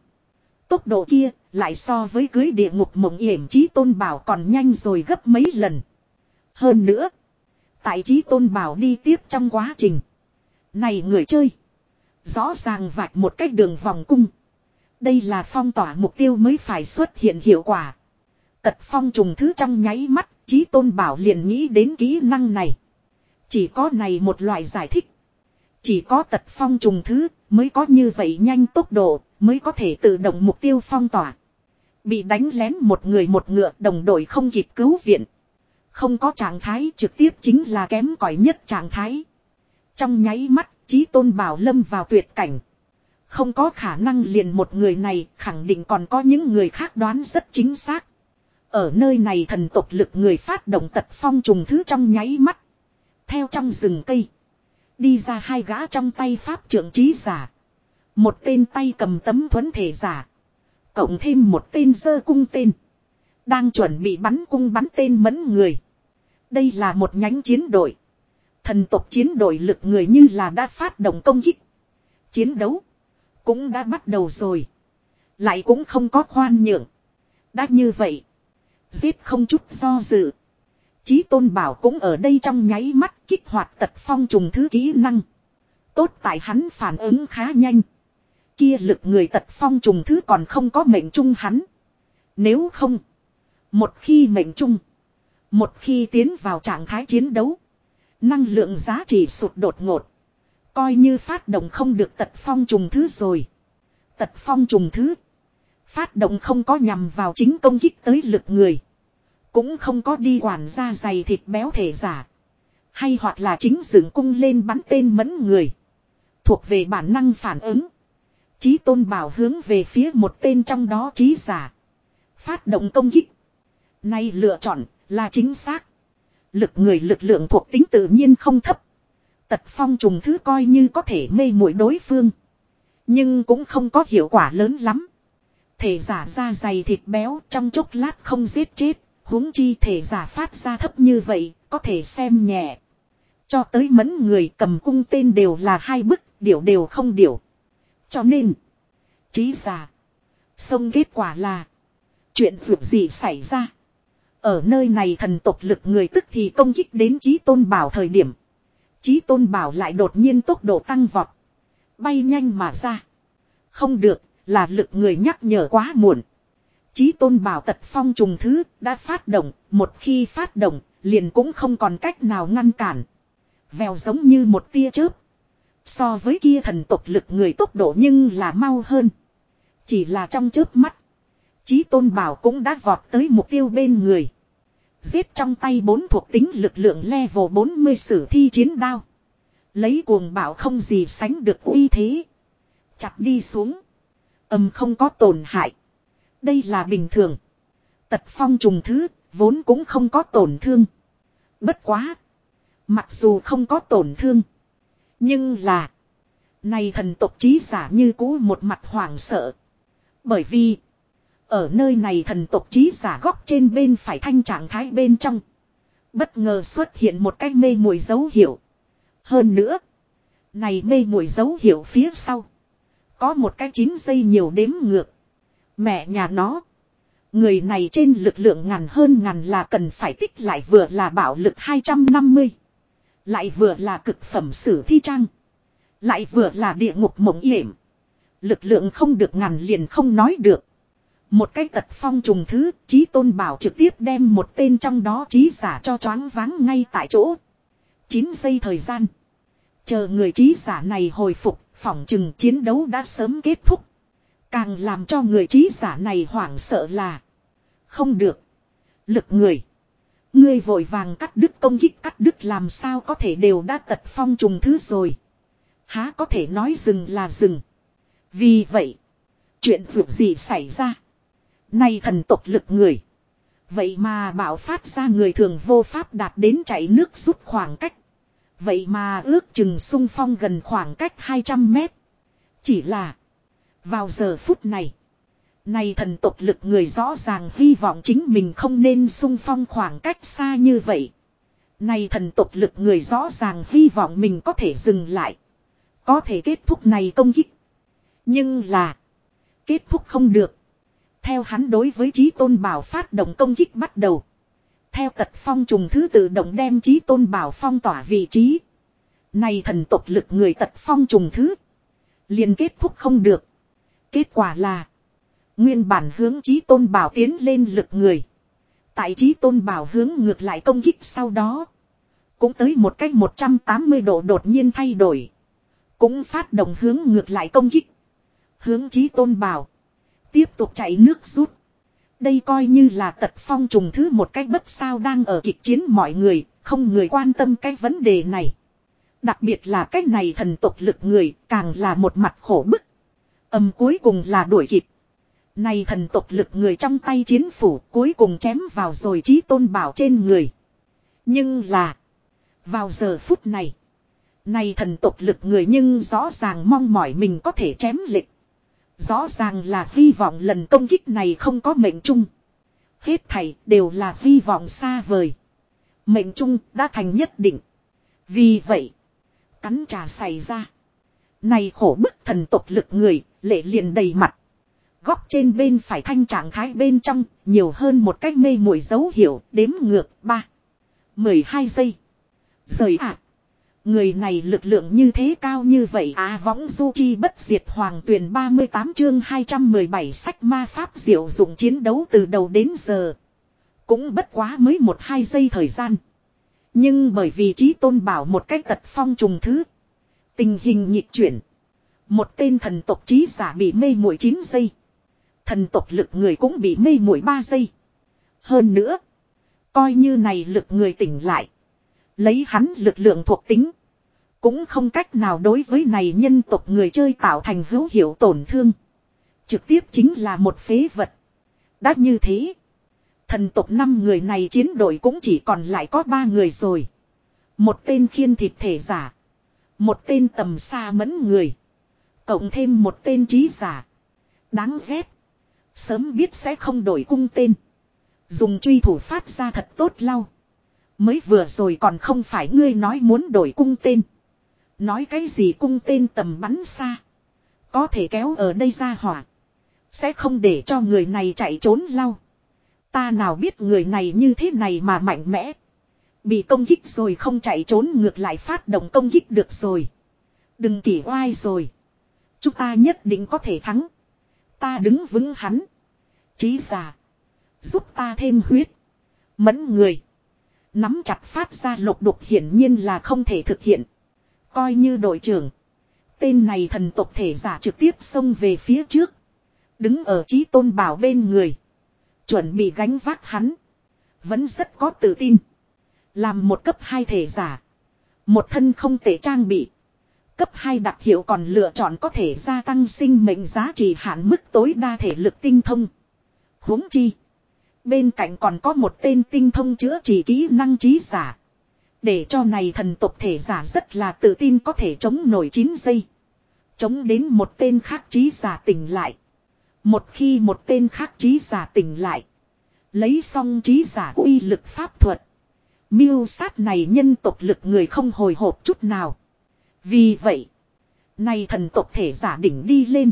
Tốc độ kia lại so với cưới địa ngục mộng yểm trí tôn bảo còn nhanh rồi gấp mấy lần. Hơn nữa. Tại trí tôn bảo đi tiếp trong quá trình. Này người chơi. Rõ ràng vạch một cách đường vòng cung. Đây là phong tỏa mục tiêu mới phải xuất hiện hiệu quả. Tật phong trùng thứ trong nháy mắt, trí tôn bảo liền nghĩ đến kỹ năng này. Chỉ có này một loại giải thích. Chỉ có tật phong trùng thứ, mới có như vậy nhanh tốc độ, mới có thể tự động mục tiêu phong tỏa. Bị đánh lén một người một ngựa, đồng đội không kịp cứu viện. Không có trạng thái trực tiếp chính là kém cỏi nhất trạng thái. Trong nháy mắt, Chí tôn bảo lâm vào tuyệt cảnh. Không có khả năng liền một người này, khẳng định còn có những người khác đoán rất chính xác. Ở nơi này thần tộc lực người phát động tật phong trùng thứ trong nháy mắt. Theo trong rừng cây. Đi ra hai gã trong tay pháp trưởng trí giả. Một tên tay cầm tấm thuẫn thể giả. Cộng thêm một tên dơ cung tên. Đang chuẩn bị bắn cung bắn tên mẫn người. Đây là một nhánh chiến đội. Thần tộc chiến đội lực người như là đã phát động công kích. Chiến đấu. Cũng đã bắt đầu rồi. Lại cũng không có khoan nhượng. Đã như vậy. Giết không chút do dự. Chí tôn bảo cũng ở đây trong nháy mắt kích hoạt tật phong trùng thứ kỹ năng. Tốt tại hắn phản ứng khá nhanh. Kia lực người tật phong trùng thứ còn không có mệnh trung hắn. Nếu không. Một khi mệnh trung. Một khi tiến vào trạng thái chiến đấu. Năng lượng giá trị sụt đột ngột. Coi như phát động không được tật phong trùng thứ rồi. Tật phong trùng thứ. Phát động không có nhằm vào chính công kích tới lực người. Cũng không có đi quản ra dày thịt béo thể giả. Hay hoặc là chính dựng cung lên bắn tên mẫn người. thuộc về bản năng phản ứng. Chí tôn bảo hướng về phía một tên trong đó trí giả. Phát động công kích. Nay lựa chọn là chính xác. Lực người lực lượng thuộc tính tự nhiên không thấp. Tật phong trùng thứ coi như có thể mê muội đối phương. Nhưng cũng không có hiệu quả lớn lắm. Thể giả ra dày thịt béo trong chốc lát không giết chết huống chi thể giả phát ra thấp như vậy, có thể xem nhẹ. Cho tới mẫn người cầm cung tên đều là hai bức, điểu đều không điểu. Cho nên, trí giả. Xong kết quả là, chuyện vượt gì xảy ra. Ở nơi này thần tộc lực người tức thì công kích đến trí tôn bảo thời điểm. Trí tôn bảo lại đột nhiên tốc độ tăng vọt. Bay nhanh mà ra. Không được, là lực người nhắc nhở quá muộn. Chí tôn bảo tật phong trùng thứ đã phát động, một khi phát động, liền cũng không còn cách nào ngăn cản. Vèo giống như một tia chớp. So với kia thần tộc lực người tốc độ nhưng là mau hơn. Chỉ là trong chớp mắt. Chí tôn bảo cũng đã vọt tới mục tiêu bên người. Giết trong tay bốn thuộc tính lực lượng level 40 sử thi chiến đao. Lấy cuồng bảo không gì sánh được uy thế. Chặt đi xuống. Âm không có tổn hại. Đây là bình thường. Tật phong trùng thứ, vốn cũng không có tổn thương. Bất quá. Mặc dù không có tổn thương. Nhưng là. Này thần tộc trí giả như cũ một mặt hoảng sợ. Bởi vì. Ở nơi này thần tộc trí giả góc trên bên phải thanh trạng thái bên trong. Bất ngờ xuất hiện một cái mê mùi dấu hiệu. Hơn nữa. Này mê mùi dấu hiệu phía sau. Có một cái chín giây nhiều đếm ngược. Mẹ nhà nó. Người này trên lực lượng ngàn hơn ngàn là cần phải tích lại vừa là bảo lực 250. Lại vừa là cực phẩm sử thi trang. Lại vừa là địa ngục mộng hiểm. Lực lượng không được ngàn liền không nói được. Một cái tật phong trùng thứ, trí tôn bảo trực tiếp đem một tên trong đó trí giả cho choáng váng ngay tại chỗ. 9 giây thời gian. Chờ người trí giả này hồi phục, phỏng chừng chiến đấu đã sớm kết thúc. Càng làm cho người trí giả này hoảng sợ là. Không được. Lực người. Ngươi vội vàng cắt đứt công kích, cắt đứt làm sao có thể đều đã tật phong trùng thứ rồi. Há có thể nói dừng là dừng. Vì vậy. Chuyện vượt gì xảy ra. Nay thần tộc lực người. Vậy mà bảo phát ra người thường vô pháp đạt đến chạy nước rút khoảng cách. Vậy mà ước chừng sung phong gần khoảng cách 200 mét. Chỉ là. Vào giờ phút này. Này thần tộc lực người rõ ràng hy vọng chính mình không nên sung phong khoảng cách xa như vậy. Này thần tộc lực người rõ ràng hy vọng mình có thể dừng lại. Có thể kết thúc này công kích. Nhưng là. Kết thúc không được. Theo hắn đối với trí tôn bảo phát động công kích bắt đầu. Theo tật phong trùng thứ tự động đem trí tôn bảo phong tỏa vị trí. Này thần tộc lực người tật phong trùng thứ. liền kết thúc không được. Kết quả là. Nguyên bản hướng trí tôn bảo tiến lên lực người. Tại trí tôn bảo hướng ngược lại công kích sau đó. Cũng tới một cách 180 độ đột nhiên thay đổi. Cũng phát động hướng ngược lại công kích. Hướng trí tôn bảo. Tiếp tục chạy nước rút. Đây coi như là tật phong trùng thứ một cách bất sao đang ở kịch chiến mọi người, không người quan tâm cái vấn đề này. Đặc biệt là cách này thần tộc lực người, càng là một mặt khổ bức. Âm cuối cùng là đuổi kịp. Này thần tộc lực người trong tay chiến phủ cuối cùng chém vào rồi trí tôn bảo trên người. Nhưng là. Vào giờ phút này. Này thần tộc lực người nhưng rõ ràng mong mỏi mình có thể chém lịch. Rõ ràng là hy vọng lần công kích này không có mệnh chung. Hết thảy đều là hy vọng xa vời. Mệnh chung đã thành nhất định. Vì vậy. Cắn trà xảy ra. Này khổ bức thần tộc lực người, lệ liền đầy mặt. Góc trên bên phải thanh trạng thái bên trong, nhiều hơn một cách mê muội dấu hiệu, đếm ngược, ba mười hai giây. Rời ạ. Người này lực lượng như thế cao như vậy à võng du chi bất diệt hoàng tuyển 38 chương 217 sách ma pháp diệu dụng chiến đấu từ đầu đến giờ. Cũng bất quá mới một hai giây thời gian. Nhưng bởi vì trí tôn bảo một cách tật phong trùng thứ. Tình hình nhịp chuyển. Một tên thần tộc trí giả bị mê muội 9 giây. Thần tộc lực người cũng bị mê muội 3 giây. Hơn nữa. Coi như này lực người tỉnh lại. Lấy hắn lực lượng thuộc tính. Cũng không cách nào đối với này nhân tộc người chơi tạo thành hữu hiệu tổn thương. Trực tiếp chính là một phế vật. Đã như thế. Thần tộc năm người này chiến đội cũng chỉ còn lại có ba người rồi. Một tên khiên thịt thể giả. Một tên tầm xa mẫn người. Cộng thêm một tên trí giả. Đáng ghét. Sớm biết sẽ không đổi cung tên. Dùng truy thủ phát ra thật tốt lau. Mới vừa rồi còn không phải ngươi nói muốn đổi cung tên. Nói cái gì cung tên tầm bắn xa. Có thể kéo ở đây ra hỏa. Sẽ không để cho người này chạy trốn lau. Ta nào biết người này như thế này mà mạnh mẽ. Bị công kích rồi không chạy trốn ngược lại phát động công kích được rồi. Đừng kỳ oai rồi. Chúng ta nhất định có thể thắng. Ta đứng vững hắn. Chí giả. Giúp ta thêm huyết. Mẫn người. Nắm chặt phát ra lục đục hiển nhiên là không thể thực hiện. Coi như đội trưởng. Tên này thần tộc thể giả trực tiếp xông về phía trước. Đứng ở trí tôn bảo bên người. Chuẩn bị gánh vác hắn. Vẫn rất có tự tin. Làm một cấp hai thể giả. Một thân không thể trang bị. Cấp 2 đặc hiệu còn lựa chọn có thể gia tăng sinh mệnh giá trị hạn mức tối đa thể lực tinh thông. huống chi. Bên cạnh còn có một tên tinh thông chữa trị kỹ năng trí giả. Để cho này thần tộc thể giả rất là tự tin có thể chống nổi 9 giây. Chống đến một tên khác trí giả tỉnh lại. Một khi một tên khác trí giả tỉnh lại. Lấy xong trí giả uy lực pháp thuật. Miêu sát này nhân tộc lực người không hồi hộp chút nào. Vì vậy. nay thần tộc thể giả đỉnh đi lên.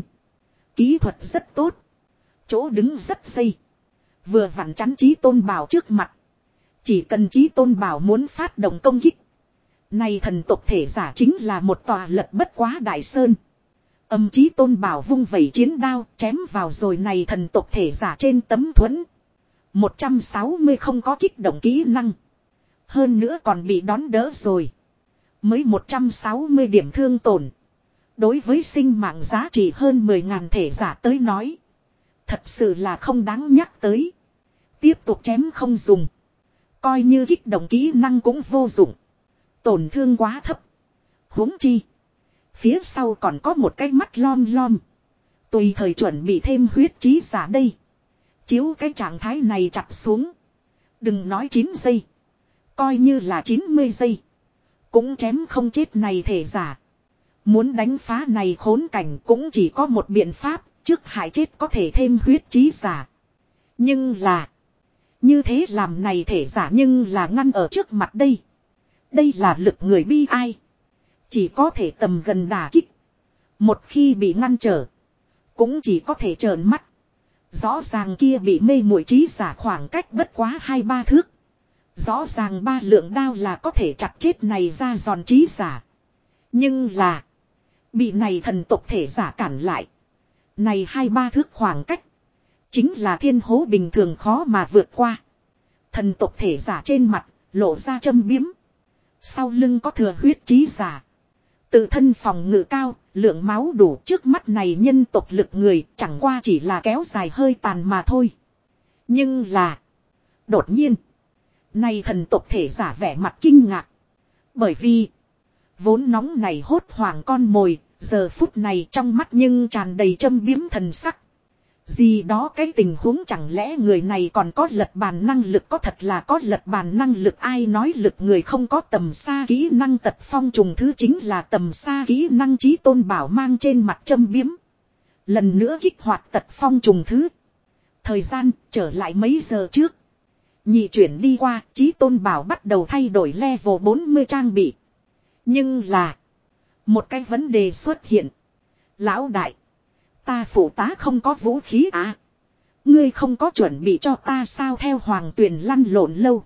Kỹ thuật rất tốt. Chỗ đứng rất xây. Vừa vặn chắn trí tôn bảo trước mặt. Chỉ cần trí tôn bảo muốn phát động công kích. nay thần tộc thể giả chính là một tòa lật bất quá đại sơn. Âm chí tôn bảo vung vẩy chiến đao chém vào rồi này thần tộc thể giả trên tấm thuẫn. 160 không có kích động kỹ năng. Hơn nữa còn bị đón đỡ rồi. Mới 160 điểm thương tổn. Đối với sinh mạng giá trị hơn 10.000 thể giả tới nói. Thật sự là không đáng nhắc tới. Tiếp tục chém không dùng. Coi như kích động kỹ năng cũng vô dụng. Tổn thương quá thấp. huống chi. Phía sau còn có một cái mắt lom lom. Tùy thời chuẩn bị thêm huyết trí giả đây. Chiếu cái trạng thái này chặt xuống. Đừng nói 9 giây. Coi như là 90 giây. Cũng chém không chết này thể giả. Muốn đánh phá này khốn cảnh cũng chỉ có một biện pháp. Trước hại chết có thể thêm huyết trí giả. Nhưng là. Như thế làm này thể giả nhưng là ngăn ở trước mặt đây. Đây là lực người bi ai. Chỉ có thể tầm gần đà kích. Một khi bị ngăn trở. Cũng chỉ có thể trợn mắt. Rõ ràng kia bị mê muội trí giả khoảng cách bất quá hai ba thước. Rõ ràng ba lượng đao là có thể chặt chết này ra giòn trí giả. Nhưng là. Bị này thần tộc thể giả cản lại. Này hai ba thước khoảng cách. Chính là thiên hố bình thường khó mà vượt qua. Thần tộc thể giả trên mặt, lộ ra châm biếm. Sau lưng có thừa huyết trí giả. Tự thân phòng ngự cao, lượng máu đủ trước mắt này nhân tộc lực người chẳng qua chỉ là kéo dài hơi tàn mà thôi. Nhưng là. Đột nhiên. Này thần tộc thể giả vẻ mặt kinh ngạc. Bởi vì. Vốn nóng này hốt hoảng con mồi. Giờ phút này trong mắt nhưng tràn đầy châm biếm thần sắc. Gì đó cái tình huống chẳng lẽ người này còn có lật bàn năng lực, có thật là có lật bàn năng lực, ai nói lực người không có tầm xa kỹ năng tật phong trùng thứ chính là tầm xa kỹ năng trí tôn bảo mang trên mặt châm biếm. Lần nữa kích hoạt tật phong trùng thứ. Thời gian trở lại mấy giờ trước. Nhị chuyển đi qua trí tôn bảo bắt đầu thay đổi level 40 trang bị. Nhưng là. Một cái vấn đề xuất hiện. Lão đại. Ta phụ tá không có vũ khí à. Ngươi không có chuẩn bị cho ta sao theo hoàng tuyển lăn lộn lâu.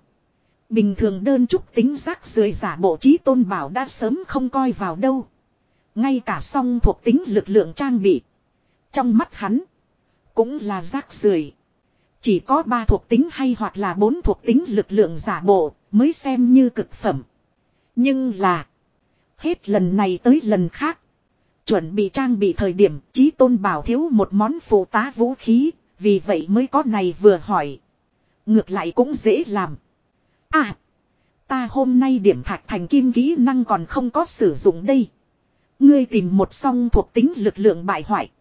Bình thường đơn trúc tính rác rưởi giả bộ trí tôn bảo đã sớm không coi vào đâu. Ngay cả song thuộc tính lực lượng trang bị. Trong mắt hắn. Cũng là rác rưởi chỉ có ba thuộc tính hay hoặc là bốn thuộc tính lực lượng giả bộ mới xem như cực phẩm. Nhưng là. Hết lần này tới lần khác. Chuẩn bị trang bị thời điểm chí tôn bảo thiếu một món phụ tá vũ khí, vì vậy mới có này vừa hỏi. Ngược lại cũng dễ làm. À, Ta hôm nay điểm thạch thành kim kỹ năng còn không có sử dụng đây. Ngươi tìm một song thuộc tính lực lượng bại hoại.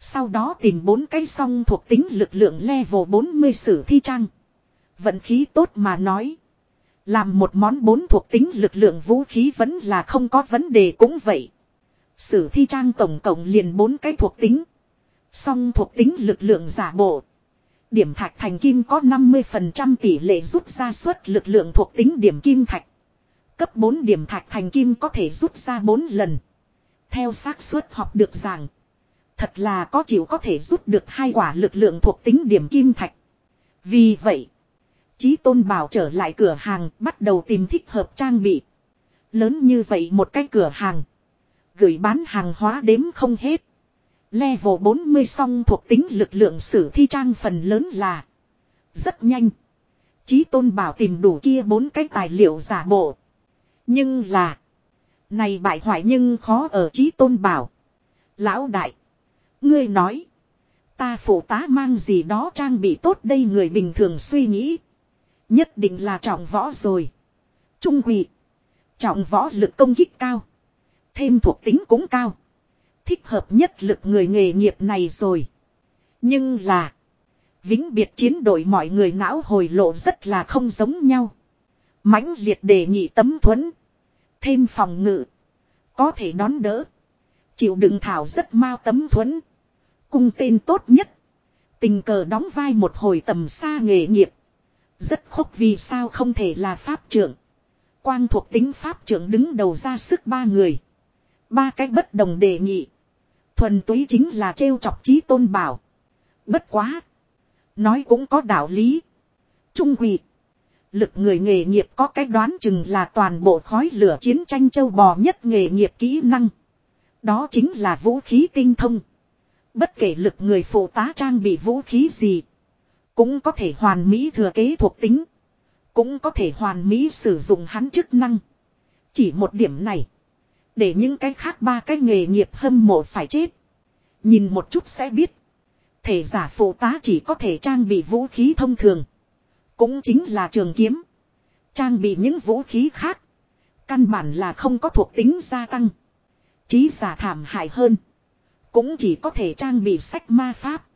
Sau đó tìm bốn cái song thuộc tính lực lượng level 40 sử thi trang. Vận khí tốt mà nói. Làm một món bốn thuộc tính lực lượng vũ khí vẫn là không có vấn đề cũng vậy. Sử thi trang tổng cộng liền bốn cái thuộc tính. Song thuộc tính lực lượng giả bộ. Điểm thạch thành kim có 50% tỷ lệ rút ra suất lực lượng thuộc tính điểm kim thạch. Cấp 4 điểm thạch thành kim có thể rút ra 4 lần. Theo xác suất học được rằng. Thật là có chịu có thể rút được hai quả lực lượng thuộc tính điểm kim thạch. Vì vậy. Chí tôn bảo trở lại cửa hàng, bắt đầu tìm thích hợp trang bị. Lớn như vậy một cái cửa hàng. Gửi bán hàng hóa đếm không hết. Level 40 song thuộc tính lực lượng sử thi trang phần lớn là. Rất nhanh. Chí tôn bảo tìm đủ kia bốn cái tài liệu giả bộ. Nhưng là. Này bại hoại nhưng khó ở chí tôn bảo. Lão đại. Ngươi nói. Ta phụ tá mang gì đó trang bị tốt đây người bình thường suy nghĩ. Nhất định là trọng võ rồi. Trung quỷ. Trọng võ lực công kích cao. Thêm thuộc tính cũng cao. Thích hợp nhất lực người nghề nghiệp này rồi. Nhưng là. Vĩnh biệt chiến đội mọi người não hồi lộ rất là không giống nhau. mãnh liệt đề nghị tấm thuẫn. Thêm phòng ngự. Có thể đón đỡ. Chịu đựng thảo rất mau tấm thuẫn. Cung tên tốt nhất. Tình cờ đóng vai một hồi tầm xa nghề nghiệp. Rất khốc vì sao không thể là pháp trưởng. Quang thuộc tính pháp trưởng đứng đầu ra sức ba người. Ba cách bất đồng đề nghị. Thuần túy chính là trêu chọc trí tôn bảo. Bất quá. Nói cũng có đạo lý. Trung quỷ. Lực người nghề nghiệp có cách đoán chừng là toàn bộ khói lửa chiến tranh châu bò nhất nghề nghiệp kỹ năng. Đó chính là vũ khí tinh thông. Bất kể lực người phụ tá trang bị vũ khí gì. Cũng có thể hoàn mỹ thừa kế thuộc tính. Cũng có thể hoàn mỹ sử dụng hắn chức năng. Chỉ một điểm này. Để những cái khác ba cái nghề nghiệp hâm mộ phải chết. Nhìn một chút sẽ biết. Thể giả phụ tá chỉ có thể trang bị vũ khí thông thường. Cũng chính là trường kiếm. Trang bị những vũ khí khác. Căn bản là không có thuộc tính gia tăng. Chí giả thảm hại hơn. Cũng chỉ có thể trang bị sách ma pháp.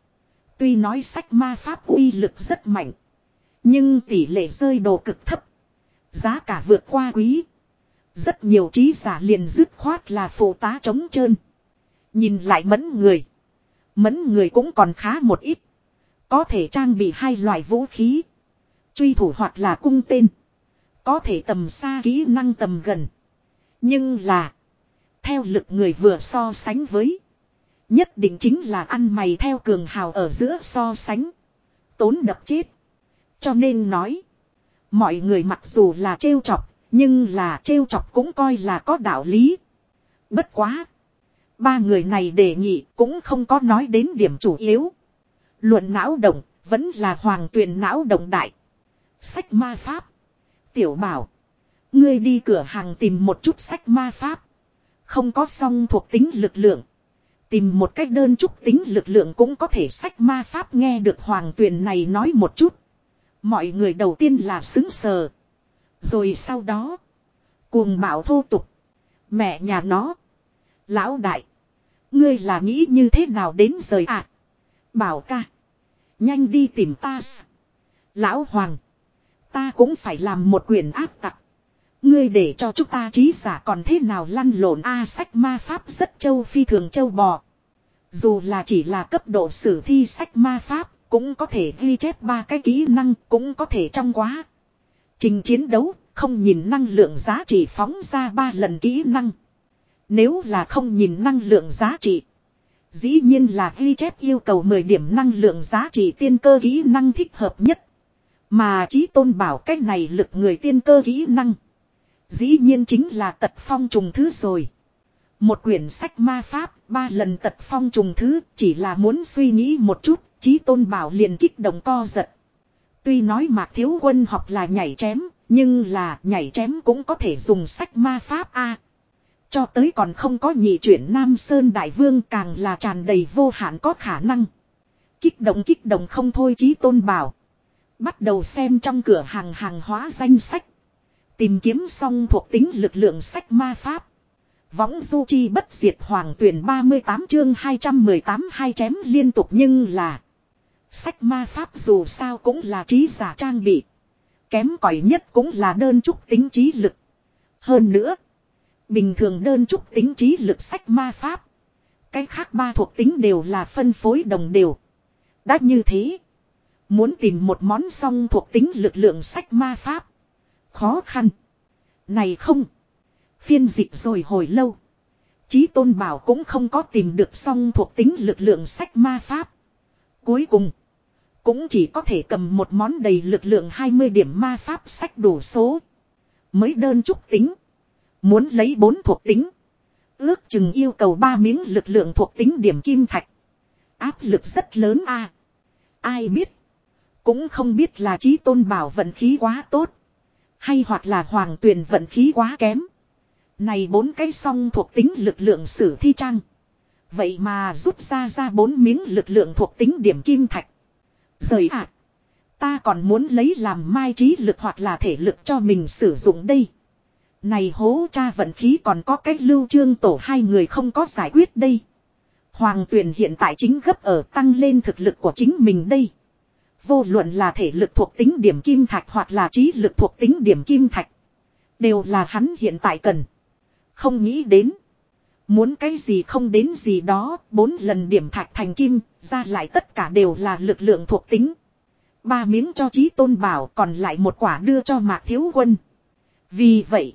Tuy nói sách ma pháp uy lực rất mạnh. Nhưng tỷ lệ rơi đồ cực thấp. Giá cả vượt qua quý. Rất nhiều trí giả liền dứt khoát là phụ tá trống trơn. Nhìn lại mẫn người. Mẫn người cũng còn khá một ít. Có thể trang bị hai loại vũ khí. Truy thủ hoặc là cung tên. Có thể tầm xa kỹ năng tầm gần. Nhưng là. Theo lực người vừa so sánh với. Nhất định chính là ăn mày theo cường hào ở giữa so sánh. Tốn đập chết. Cho nên nói. Mọi người mặc dù là trêu chọc. Nhưng là trêu chọc cũng coi là có đạo lý. Bất quá. Ba người này đề nghị cũng không có nói đến điểm chủ yếu. Luận não động vẫn là hoàng tuyền não động đại. Sách ma pháp. Tiểu bảo. Ngươi đi cửa hàng tìm một chút sách ma pháp. Không có song thuộc tính lực lượng. Tìm một cách đơn chút tính lực lượng cũng có thể sách ma pháp nghe được hoàng tuyền này nói một chút. Mọi người đầu tiên là xứng sờ. Rồi sau đó. Cuồng bảo thô tục. Mẹ nhà nó. Lão đại. Ngươi là nghĩ như thế nào đến rời à? Bảo ca. Nhanh đi tìm ta. Lão Hoàng. Ta cũng phải làm một quyền áp tặc. Ngươi để cho chúng ta trí giả còn thế nào lăn lộn A sách ma pháp rất châu phi thường châu bò. Dù là chỉ là cấp độ sử thi sách ma pháp, cũng có thể ghi chép ba cái kỹ năng, cũng có thể trong quá. Trình chiến đấu, không nhìn năng lượng giá trị phóng ra ba lần kỹ năng. Nếu là không nhìn năng lượng giá trị. Dĩ nhiên là ghi chép yêu cầu 10 điểm năng lượng giá trị tiên cơ kỹ năng thích hợp nhất. Mà trí tôn bảo cách này lực người tiên cơ kỹ năng. Dĩ nhiên chính là tật phong trùng thứ rồi. Một quyển sách ma pháp, ba lần tật phong trùng thứ, chỉ là muốn suy nghĩ một chút, trí tôn bảo liền kích động co giật. Tuy nói mạc thiếu quân học là nhảy chém, nhưng là nhảy chém cũng có thể dùng sách ma pháp A. Cho tới còn không có nhị chuyển Nam Sơn Đại Vương càng là tràn đầy vô hạn có khả năng. Kích động kích động không thôi trí tôn bảo. Bắt đầu xem trong cửa hàng hàng hóa danh sách. Tìm kiếm xong thuộc tính lực lượng sách ma pháp. Võng du chi bất diệt hoàng tuyển 38 chương 218 hai chém liên tục nhưng là. Sách ma pháp dù sao cũng là trí giả trang bị. Kém cỏi nhất cũng là đơn trúc tính trí lực. Hơn nữa. Bình thường đơn trúc tính trí lực sách ma pháp. Cái khác ba thuộc tính đều là phân phối đồng đều. Đã như thế. Muốn tìm một món song thuộc tính lực lượng sách ma pháp. Khó khăn. Này không. Phiên dịch rồi hồi lâu. Chí tôn bảo cũng không có tìm được song thuộc tính lực lượng sách ma pháp. Cuối cùng. Cũng chỉ có thể cầm một món đầy lực lượng 20 điểm ma pháp sách đủ số. Mới đơn trúc tính. Muốn lấy bốn thuộc tính. Ước chừng yêu cầu ba miếng lực lượng thuộc tính điểm kim thạch. Áp lực rất lớn a. Ai biết. Cũng không biết là trí tôn bảo vận khí quá tốt. Hay hoặc là hoàng tuyền vận khí quá kém. Này bốn cái song thuộc tính lực lượng sử thi trang. Vậy mà rút ra ra bốn miếng lực lượng thuộc tính điểm kim thạch. Rời ạ. ta còn muốn lấy làm mai trí lực hoặc là thể lực cho mình sử dụng đây. Này hố cha vận khí còn có cách lưu trương tổ hai người không có giải quyết đây. Hoàng tuyền hiện tại chính gấp ở tăng lên thực lực của chính mình đây. Vô luận là thể lực thuộc tính điểm kim thạch hoặc là trí lực thuộc tính điểm kim thạch. Đều là hắn hiện tại cần. Không nghĩ đến. Muốn cái gì không đến gì đó, bốn lần điểm thạch thành kim, ra lại tất cả đều là lực lượng thuộc tính. Ba miếng cho trí tôn bảo còn lại một quả đưa cho mạc thiếu quân. Vì vậy,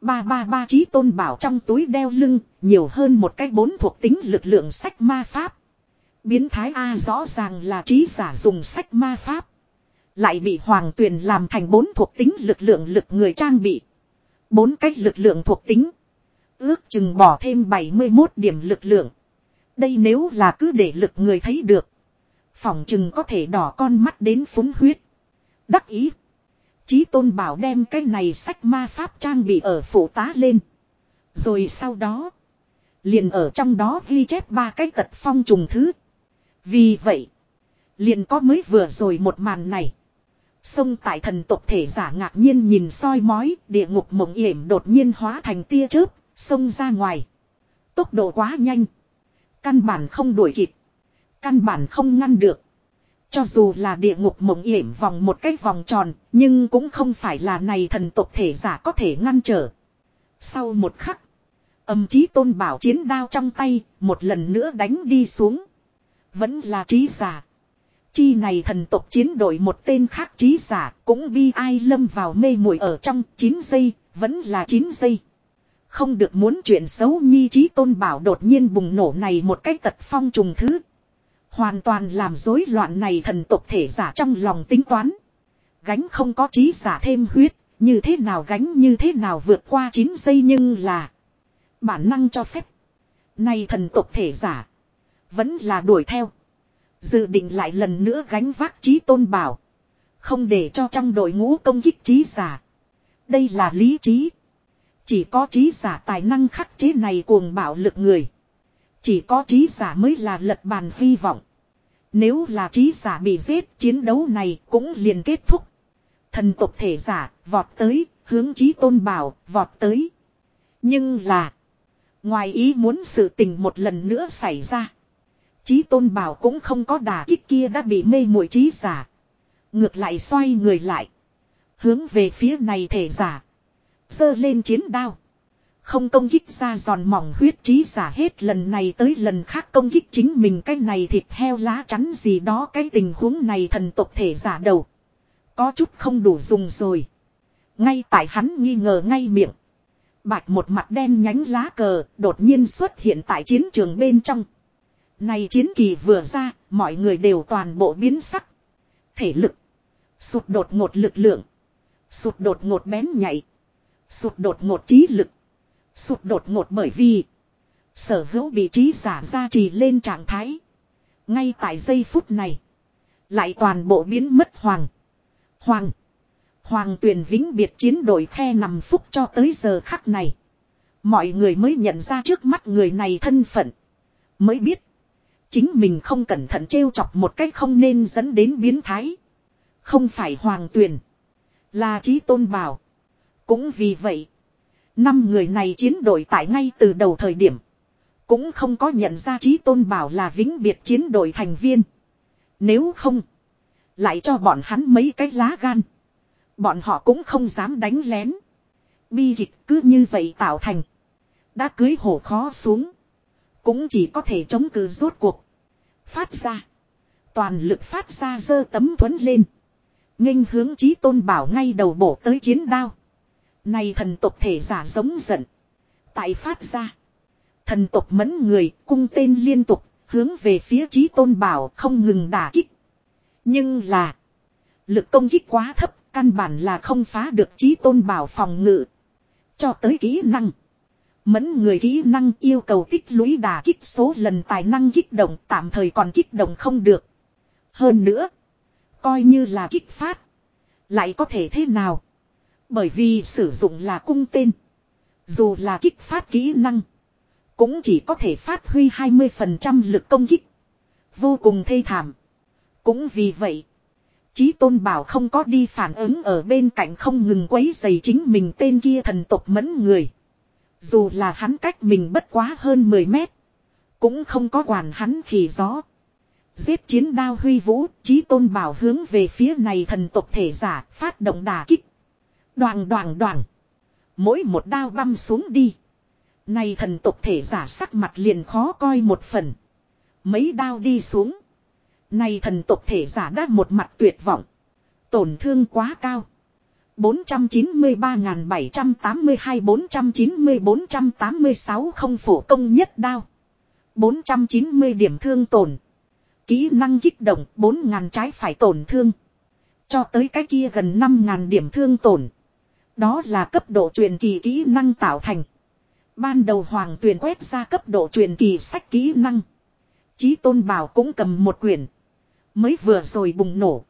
ba ba ba trí tôn bảo trong túi đeo lưng, nhiều hơn một cái bốn thuộc tính lực lượng sách ma pháp. Biến thái A rõ ràng là trí giả dùng sách ma pháp. Lại bị hoàng tuyền làm thành bốn thuộc tính lực lượng lực người trang bị. Bốn cách lực lượng thuộc tính. Ước chừng bỏ thêm 71 điểm lực lượng. Đây nếu là cứ để lực người thấy được. Phỏng chừng có thể đỏ con mắt đến phúng huyết. Đắc ý. Chí tôn bảo đem cái này sách ma pháp trang bị ở phủ tá lên. Rồi sau đó. Liền ở trong đó ghi chép ba cái tật phong trùng thứ. Vì vậy. Liền có mới vừa rồi một màn này. Sông tại thần tộc thể giả ngạc nhiên nhìn soi mói, địa ngục mộng yểm đột nhiên hóa thành tia chớp, sông ra ngoài. Tốc độ quá nhanh. Căn bản không đuổi kịp. Căn bản không ngăn được. Cho dù là địa ngục mộng yểm vòng một cái vòng tròn, nhưng cũng không phải là này thần tộc thể giả có thể ngăn trở. Sau một khắc, âm chí tôn bảo chiến đao trong tay, một lần nữa đánh đi xuống. Vẫn là trí giả. Chi này thần tộc chiến đội một tên khác trí giả, cũng bi ai lâm vào mê muội ở trong 9 giây, vẫn là 9 giây. Không được muốn chuyện xấu nhi trí tôn bảo đột nhiên bùng nổ này một cách tật phong trùng thứ. Hoàn toàn làm rối loạn này thần tộc thể giả trong lòng tính toán. Gánh không có trí giả thêm huyết, như thế nào gánh như thế nào vượt qua 9 giây nhưng là bản năng cho phép. Này thần tộc thể giả, vẫn là đuổi theo. Dự định lại lần nữa gánh vác trí tôn bảo. Không để cho trong đội ngũ công kích trí giả. Đây là lý trí. Chỉ có trí giả tài năng khắc chế này cuồng bạo lực người. Chỉ có trí giả mới là lật bàn hy vọng. Nếu là trí giả bị giết, chiến đấu này cũng liền kết thúc. Thần tộc thể giả vọt tới, hướng trí tôn bảo vọt tới. Nhưng là. Ngoài ý muốn sự tình một lần nữa xảy ra. Chí tôn bảo cũng không có đà kích kia đã bị mê muội trí giả. Ngược lại xoay người lại. Hướng về phía này thể giả giơ lên chiến đao. Không công kích ra giòn mỏng huyết trí giả hết lần này tới lần khác công kích chính mình cái này thịt heo lá chắn gì đó cái tình huống này thần tộc thể giả đầu. Có chút không đủ dùng rồi. Ngay tại hắn nghi ngờ ngay miệng. Bạch một mặt đen nhánh lá cờ đột nhiên xuất hiện tại chiến trường bên trong. Này chiến kỳ vừa ra, mọi người đều toàn bộ biến sắc. Thể lực. Sụt đột ngột lực lượng. Sụt đột ngột bén nhạy. Sụt đột ngột trí lực. Sụt đột ngột bởi vì. Sở hữu vị trí giả ra trì lên trạng thái. Ngay tại giây phút này. Lại toàn bộ biến mất hoàng. Hoàng. Hoàng tuyển vĩnh biệt chiến đội khe nằm phúc cho tới giờ khắc này. Mọi người mới nhận ra trước mắt người này thân phận. Mới biết. Chính mình không cẩn thận trêu chọc một cách không nên dẫn đến biến thái. Không phải hoàng tuyển. Là trí tôn bảo. Cũng vì vậy, năm người này chiến đội tại ngay từ đầu thời điểm. Cũng không có nhận ra trí tôn bảo là vĩnh biệt chiến đội thành viên. Nếu không, lại cho bọn hắn mấy cái lá gan. Bọn họ cũng không dám đánh lén. Bi kịch cứ như vậy tạo thành. Đã cưới hổ khó xuống. Cũng chỉ có thể chống cự rốt cuộc. Phát ra. Toàn lực phát ra dơ tấm thuấn lên. nghênh hướng chí tôn bảo ngay đầu bổ tới chiến đao. Này thần tộc thể giả giống giận. Tại phát ra. Thần tộc mẫn người cung tên liên tục, hướng về phía chí tôn bảo không ngừng đả kích. Nhưng là. Lực công kích quá thấp, căn bản là không phá được chí tôn bảo phòng ngự. Cho tới kỹ năng. Mẫn người kỹ năng yêu cầu tích lũy đà kích số lần tài năng kích động tạm thời còn kích động không được. Hơn nữa. Coi như là kích phát. Lại có thể thế nào? Bởi vì sử dụng là cung tên. Dù là kích phát kỹ năng. Cũng chỉ có thể phát huy 20% lực công kích. Vô cùng thê thảm. Cũng vì vậy. Chí tôn bảo không có đi phản ứng ở bên cạnh không ngừng quấy dày chính mình tên kia thần tộc mẫn người. Dù là hắn cách mình bất quá hơn 10 mét. Cũng không có quản hắn khỉ gió. Giết chiến đao huy vũ, chí tôn bảo hướng về phía này thần tộc thể giả, phát động đà kích. Đoàn đoàn đoàn. Mỗi một đao băm xuống đi. Này thần tộc thể giả sắc mặt liền khó coi một phần. Mấy đao đi xuống. Này thần tộc thể giả đã một mặt tuyệt vọng. Tổn thương quá cao. 493.782-490-486 không phổ công nhất đao. 490 điểm thương tổn. Kỹ năng kích động 4.000 trái phải tổn thương. Cho tới cái kia gần 5.000 điểm thương tổn. Đó là cấp độ truyền kỳ kỹ năng tạo thành. Ban đầu hoàng tuyển quét ra cấp độ truyền kỳ sách kỹ năng. Chí tôn bảo cũng cầm một quyển. Mới vừa rồi bùng nổ.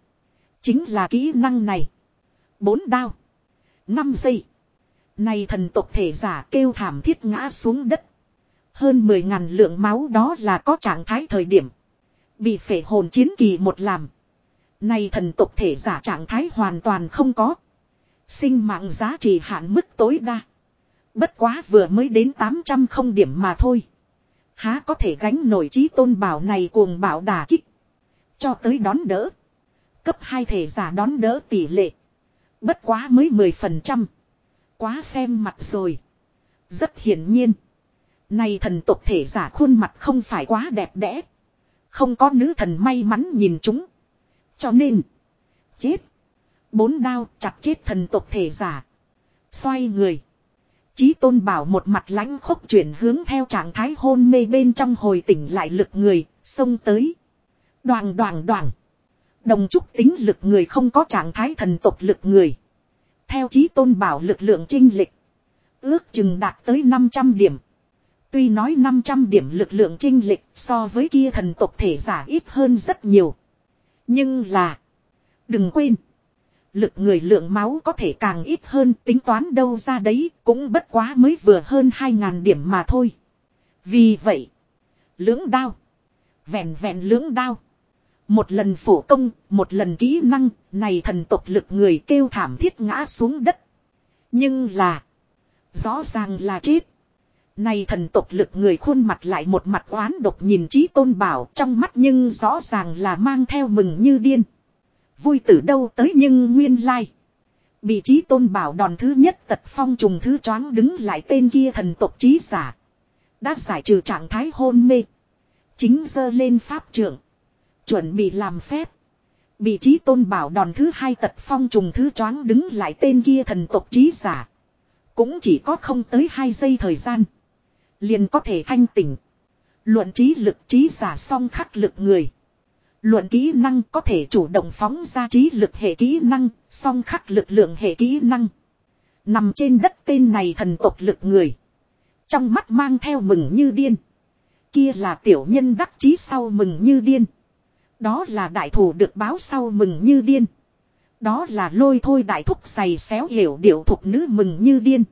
Chính là kỹ năng này. Bốn đao. Năm giây. Này thần tộc thể giả kêu thảm thiết ngã xuống đất. Hơn mười ngàn lượng máu đó là có trạng thái thời điểm. Bị phể hồn chiến kỳ một làm. Này thần tộc thể giả trạng thái hoàn toàn không có. Sinh mạng giá trị hạn mức tối đa. Bất quá vừa mới đến 800 không điểm mà thôi. Há có thể gánh nổi trí tôn bảo này cuồng bảo đả kích. Cho tới đón đỡ. Cấp hai thể giả đón đỡ tỷ lệ. Bất quá mới 10%. Quá xem mặt rồi. Rất hiển nhiên. Này thần tộc thể giả khuôn mặt không phải quá đẹp đẽ. Không có nữ thần may mắn nhìn chúng. Cho nên. Chết. Bốn đao chặt chết thần tộc thể giả. Xoay người. Chí tôn bảo một mặt lãnh khốc chuyển hướng theo trạng thái hôn mê bên trong hồi tỉnh lại lực người, xông tới. Đoàn đoàn đoàn. Đồng trúc tính lực người không có trạng thái thần tộc lực người. Theo chí tôn bảo lực lượng trinh lịch. Ước chừng đạt tới 500 điểm. Tuy nói 500 điểm lực lượng trinh lịch so với kia thần tộc thể giả ít hơn rất nhiều. Nhưng là. Đừng quên. Lực người lượng máu có thể càng ít hơn, tính toán đâu ra đấy cũng bất quá mới vừa hơn 2.000 điểm mà thôi. Vì vậy. Lưỡng đao. Vẹn vẹn lưỡng đao. Một lần phổ công, một lần kỹ năng, này thần tộc lực người kêu thảm thiết ngã xuống đất. Nhưng là. Rõ ràng là chết. Này thần tộc lực người khuôn mặt lại một mặt oán độc nhìn trí tôn bảo trong mắt nhưng rõ ràng là mang theo mừng như điên. Vui từ đâu tới nhưng nguyên lai. Bị trí tôn bảo đòn thứ nhất tật phong trùng thứ choáng đứng lại tên kia thần tộc trí giả. Đã giải trừ trạng thái hôn mê. Chính dơ lên pháp trưởng. Chuẩn bị làm phép. Bị trí tôn bảo đòn thứ hai tật phong trùng thứ choáng đứng lại tên kia thần tộc trí giả. Cũng chỉ có không tới hai giây thời gian. Liền có thể thanh tỉnh. Luận trí lực trí giả song khắc lực người. Luận kỹ năng có thể chủ động phóng ra trí lực hệ kỹ năng, song khắc lực lượng hệ kỹ năng. Nằm trên đất tên này thần tộc lực người. Trong mắt mang theo mừng như điên. Kia là tiểu nhân đắc chí sau mừng như điên. Đó là đại thủ được báo sau mừng như điên. Đó là lôi thôi đại thúc giày xéo hiểu điệu thục nữ mừng như điên.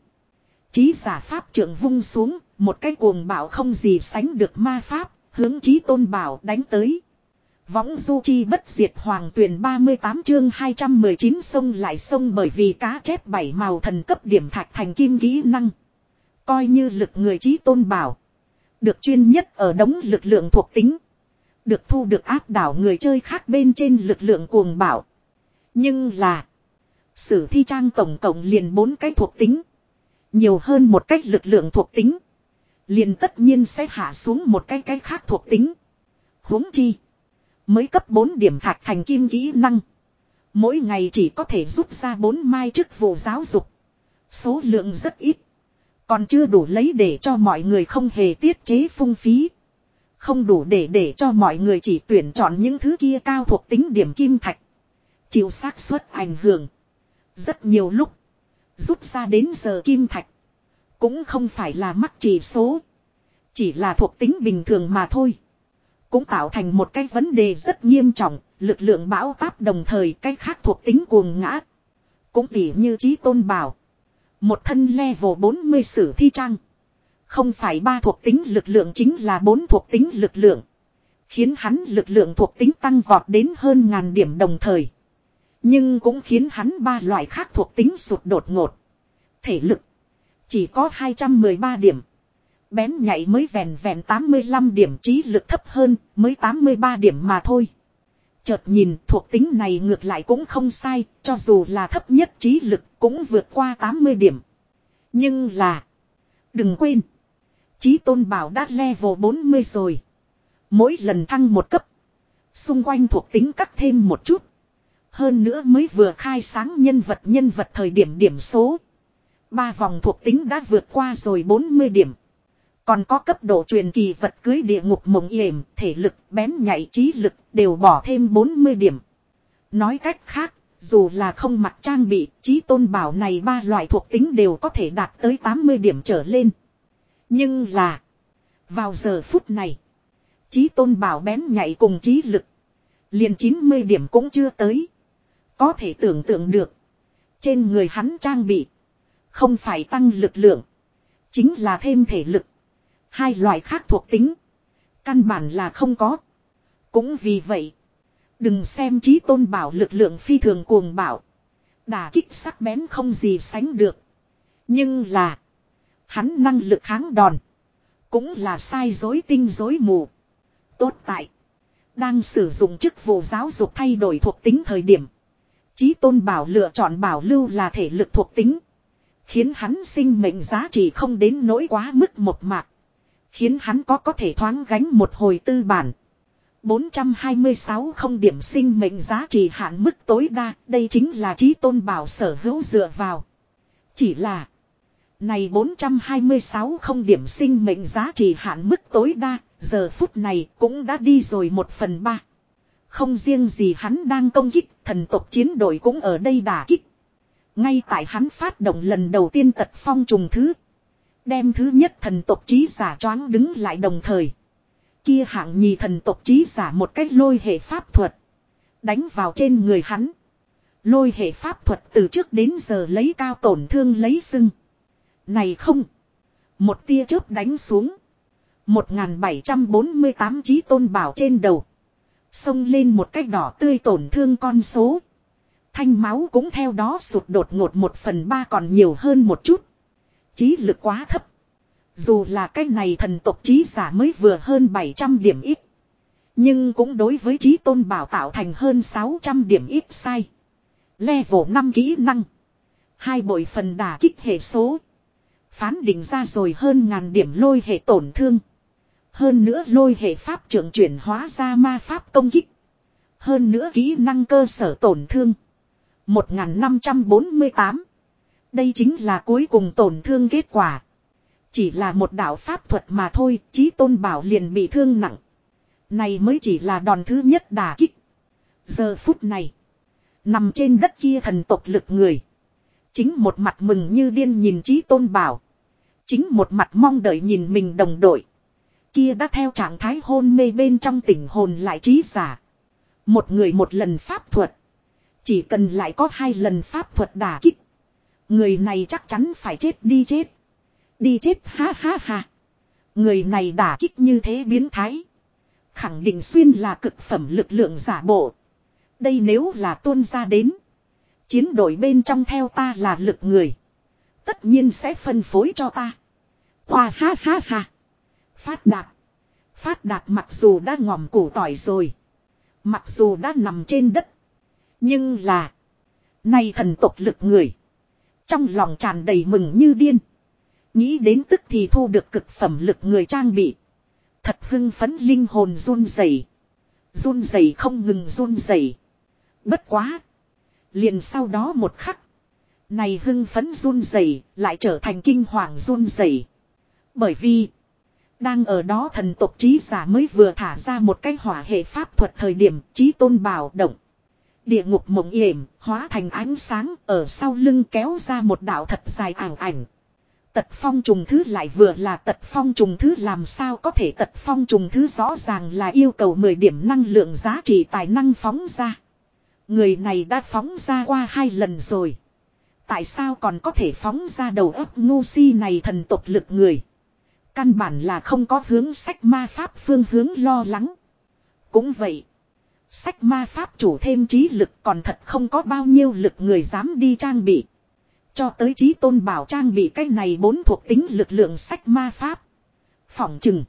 Chí giả pháp trưởng vung xuống, một cái cuồng bảo không gì sánh được ma pháp, hướng chí tôn bảo đánh tới. Võng du chi bất diệt hoàng tuyển 38 chương 219 sông lại sông bởi vì cá chép bảy màu thần cấp điểm thạch thành kim kỹ năng. Coi như lực người trí tôn bảo. Được chuyên nhất ở đống lực lượng thuộc tính. Được thu được áp đảo người chơi khác bên trên lực lượng cuồng bảo. Nhưng là. Sử thi trang tổng cộng liền bốn cái thuộc tính. Nhiều hơn một cách lực lượng thuộc tính. Liền tất nhiên sẽ hạ xuống một cái cái khác thuộc tính. huống chi. Mới cấp 4 điểm thạch thành kim kỹ năng. Mỗi ngày chỉ có thể rút ra 4 mai chức vụ giáo dục. Số lượng rất ít. Còn chưa đủ lấy để cho mọi người không hề tiết chế phung phí. Không đủ để để cho mọi người chỉ tuyển chọn những thứ kia cao thuộc tính điểm kim thạch. Chịu xác suất ảnh hưởng. Rất nhiều lúc. Rút ra đến giờ kim thạch. Cũng không phải là mắc chỉ số. Chỉ là thuộc tính bình thường mà thôi. Cũng tạo thành một cái vấn đề rất nghiêm trọng. Lực lượng bão táp đồng thời cái khác thuộc tính cuồng ngã. Cũng tỉ như trí tôn bảo. Một thân level 40 sử thi trang. Không phải ba thuộc tính lực lượng chính là bốn thuộc tính lực lượng. Khiến hắn lực lượng thuộc tính tăng vọt đến hơn ngàn điểm đồng thời. Nhưng cũng khiến hắn ba loại khác thuộc tính sụt đột ngột. Thể lực. Chỉ có 213 điểm. Bén nhảy mới vẹn vẹn 85 điểm trí lực thấp hơn mới 83 điểm mà thôi. Chợt nhìn thuộc tính này ngược lại cũng không sai, cho dù là thấp nhất trí lực cũng vượt qua 80 điểm. Nhưng là... Đừng quên. Chí tôn bảo đã level 40 rồi. Mỗi lần thăng một cấp. Xung quanh thuộc tính cắt thêm một chút. Hơn nữa mới vừa khai sáng nhân vật nhân vật thời điểm điểm số. Ba vòng thuộc tính đã vượt qua rồi 40 điểm. Còn có cấp độ truyền kỳ vật cưới địa ngục mộng yểm, thể lực, bén nhạy trí lực đều bỏ thêm 40 điểm. Nói cách khác, dù là không mặc trang bị, trí tôn bảo này ba loại thuộc tính đều có thể đạt tới 80 điểm trở lên. Nhưng là, vào giờ phút này, trí tôn bảo bén nhạy cùng trí lực, liền 90 điểm cũng chưa tới. Có thể tưởng tượng được, trên người hắn trang bị, không phải tăng lực lượng, chính là thêm thể lực. Hai loại khác thuộc tính. Căn bản là không có. Cũng vì vậy. Đừng xem trí tôn bảo lực lượng phi thường cuồng bảo. Đà kích sắc bén không gì sánh được. Nhưng là. Hắn năng lực kháng đòn. Cũng là sai dối tinh dối mù. Tốt tại. Đang sử dụng chức vụ giáo dục thay đổi thuộc tính thời điểm. Chí tôn bảo lựa chọn bảo lưu là thể lực thuộc tính. Khiến hắn sinh mệnh giá trị không đến nỗi quá mức một mạc. Khiến hắn có có thể thoáng gánh một hồi tư bản. 426 không điểm sinh mệnh giá trị hạn mức tối đa, đây chính là trí tôn bảo sở hữu dựa vào. Chỉ là, này 426 không điểm sinh mệnh giá trị hạn mức tối đa, giờ phút này cũng đã đi rồi một phần ba. Không riêng gì hắn đang công kích, thần tộc chiến đội cũng ở đây đả kích. Ngay tại hắn phát động lần đầu tiên tật phong trùng thứ. Đem thứ nhất thần tộc trí giả choáng đứng lại đồng thời. Kia hạng nhì thần tộc trí giả một cách lôi hệ pháp thuật. Đánh vào trên người hắn. Lôi hệ pháp thuật từ trước đến giờ lấy cao tổn thương lấy sưng. Này không. Một tia chớp đánh xuống. 1748 trí tôn bảo trên đầu. Xông lên một cách đỏ tươi tổn thương con số. Thanh máu cũng theo đó sụt đột ngột một phần ba còn nhiều hơn một chút. Trí lực quá thấp. Dù là cái này thần tộc trí giả mới vừa hơn 700 điểm ít. Nhưng cũng đối với trí tôn bảo tạo thành hơn 600 điểm ít sai. Level 5 kỹ năng. Hai bội phần đả kích hệ số. Phán định ra rồi hơn ngàn điểm lôi hệ tổn thương. Hơn nữa lôi hệ pháp trưởng chuyển hóa ra ma pháp công kích. Hơn nữa kỹ năng cơ sở tổn thương. 1548. Đây chính là cuối cùng tổn thương kết quả. Chỉ là một đạo pháp thuật mà thôi, chí tôn bảo liền bị thương nặng. Này mới chỉ là đòn thứ nhất đả kích. Giờ phút này, nằm trên đất kia thần tộc lực người. Chính một mặt mừng như điên nhìn chí tôn bảo. Chính một mặt mong đợi nhìn mình đồng đội. Kia đã theo trạng thái hôn mê bên trong tỉnh hồn lại trí giả. Một người một lần pháp thuật. Chỉ cần lại có hai lần pháp thuật đả kích. Người này chắc chắn phải chết đi chết. Đi chết, ha ha ha. Người này đả kích như thế biến thái. Khẳng định xuyên là cực phẩm lực lượng giả bộ. Đây nếu là tuôn ra đến. Chiến đội bên trong theo ta là lực người. Tất nhiên sẽ phân phối cho ta. Hoa ha ha ha. Phát đạt. Phát đạt mặc dù đã ngòm củ tỏi rồi. Mặc dù đã nằm trên đất. Nhưng là. Nay thần tộc lực người. Trong lòng tràn đầy mừng như điên. Nghĩ đến tức thì thu được cực phẩm lực người trang bị. Thật hưng phấn linh hồn run rẩy, Run rẩy không ngừng run rẩy. Bất quá. Liền sau đó một khắc. Này hưng phấn run rẩy, lại trở thành kinh hoàng run rẩy. Bởi vì. Đang ở đó thần tộc trí giả mới vừa thả ra một cái hỏa hệ pháp thuật thời điểm, trí tôn bào động. Địa ngục mộng yểm, hóa thành ánh sáng, ở sau lưng kéo ra một đạo thật dài ảng ảnh. Tật phong trùng thứ lại vừa là tật phong trùng thứ, làm sao có thể tật phong trùng thứ rõ ràng là yêu cầu 10 điểm năng lượng giá trị tài năng phóng ra. Người này đã phóng ra qua hai lần rồi. Tại sao còn có thể phóng ra đầu óc ngu si này thần tộc lực người. Căn bản là không có hướng sách ma pháp phương hướng lo lắng. Cũng vậy. Sách ma pháp chủ thêm trí lực còn thật không có bao nhiêu lực người dám đi trang bị. Cho tới trí tôn bảo trang bị cái này bốn thuộc tính lực lượng sách ma pháp. Phỏng chừng.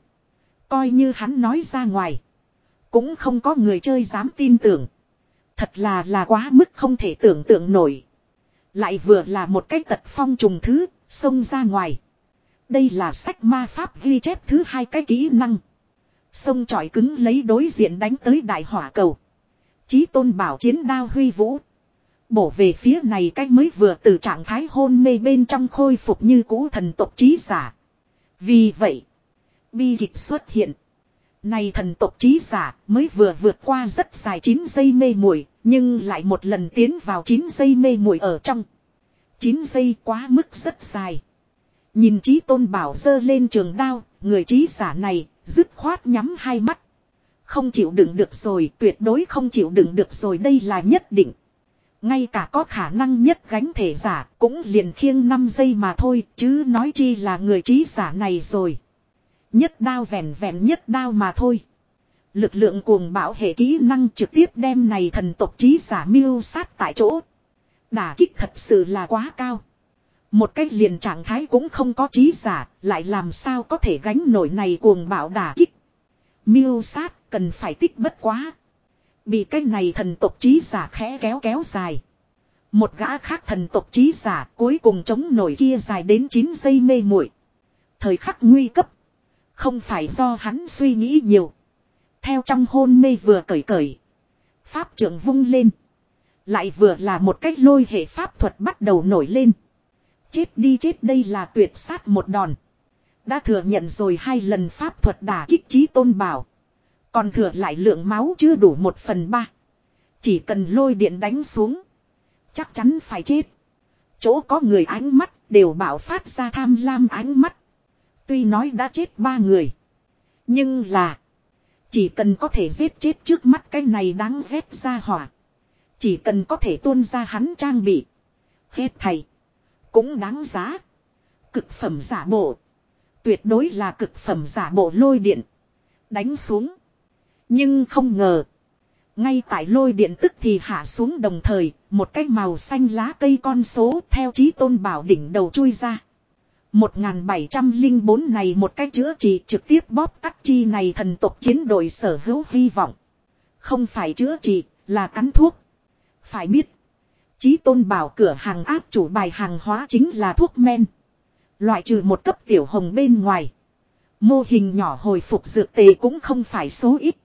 Coi như hắn nói ra ngoài. Cũng không có người chơi dám tin tưởng. Thật là là quá mức không thể tưởng tượng nổi. Lại vừa là một cái tật phong trùng thứ, xông ra ngoài. Đây là sách ma pháp ghi chép thứ hai cái kỹ năng. Sông trọi cứng lấy đối diện đánh tới đại hỏa cầu. Chí tôn bảo chiến đao huy vũ. Bổ về phía này cách mới vừa từ trạng thái hôn mê bên trong khôi phục như cũ thần tộc trí giả. Vì vậy, bi kịch xuất hiện. Này thần tộc trí giả mới vừa vượt qua rất dài 9 giây mê muội nhưng lại một lần tiến vào 9 giây mê muội ở trong. 9 giây quá mức rất dài. Nhìn trí tôn bảo dơ lên trường đao, người trí giả này, dứt khoát nhắm hai mắt. Không chịu đựng được rồi, tuyệt đối không chịu đựng được rồi đây là nhất định. Ngay cả có khả năng nhất gánh thể giả cũng liền khiêng 5 giây mà thôi chứ nói chi là người trí giả này rồi. Nhất đao vẹn vẹn nhất đao mà thôi. Lực lượng cuồng bạo hệ kỹ năng trực tiếp đem này thần tộc trí giả miêu sát tại chỗ. Đả kích thật sự là quá cao. Một cách liền trạng thái cũng không có trí giả, lại làm sao có thể gánh nổi này cuồng bạo đả kích. Miêu sát cần phải tích bất quá. Bị cái này thần tộc trí giả khẽ kéo kéo dài. Một gã khác thần tộc trí giả cuối cùng chống nổi kia dài đến 9 giây mê muội Thời khắc nguy cấp. Không phải do hắn suy nghĩ nhiều. Theo trong hôn mê vừa cởi cởi. Pháp trưởng vung lên. Lại vừa là một cách lôi hệ pháp thuật bắt đầu nổi lên. Chết đi chết đây là tuyệt sát một đòn. Đã thừa nhận rồi hai lần pháp thuật đả kích trí tôn bảo. Còn thừa lại lượng máu chưa đủ một phần ba. Chỉ cần lôi điện đánh xuống. Chắc chắn phải chết. Chỗ có người ánh mắt đều bảo phát ra tham lam ánh mắt. Tuy nói đã chết ba người. Nhưng là. Chỉ cần có thể giết chết trước mắt cái này đáng ghét ra hỏa. Chỉ cần có thể tuôn ra hắn trang bị. Hết thầy. Cũng đáng giá. Cực phẩm giả bộ. Tuyệt đối là cực phẩm giả bộ lôi điện. Đánh xuống. Nhưng không ngờ. Ngay tại lôi điện tức thì hạ xuống đồng thời, một cái màu xanh lá cây con số theo chí tôn bảo đỉnh đầu chui ra. 1704 này một cái chữa trị trực tiếp bóp tắc chi này thần tộc chiến đội sở hữu hy vọng. Không phải chữa trị, là cắn thuốc. Phải biết, chí tôn bảo cửa hàng áp chủ bài hàng hóa chính là thuốc men. Loại trừ một cấp tiểu hồng bên ngoài. Mô hình nhỏ hồi phục dược tề cũng không phải số ít.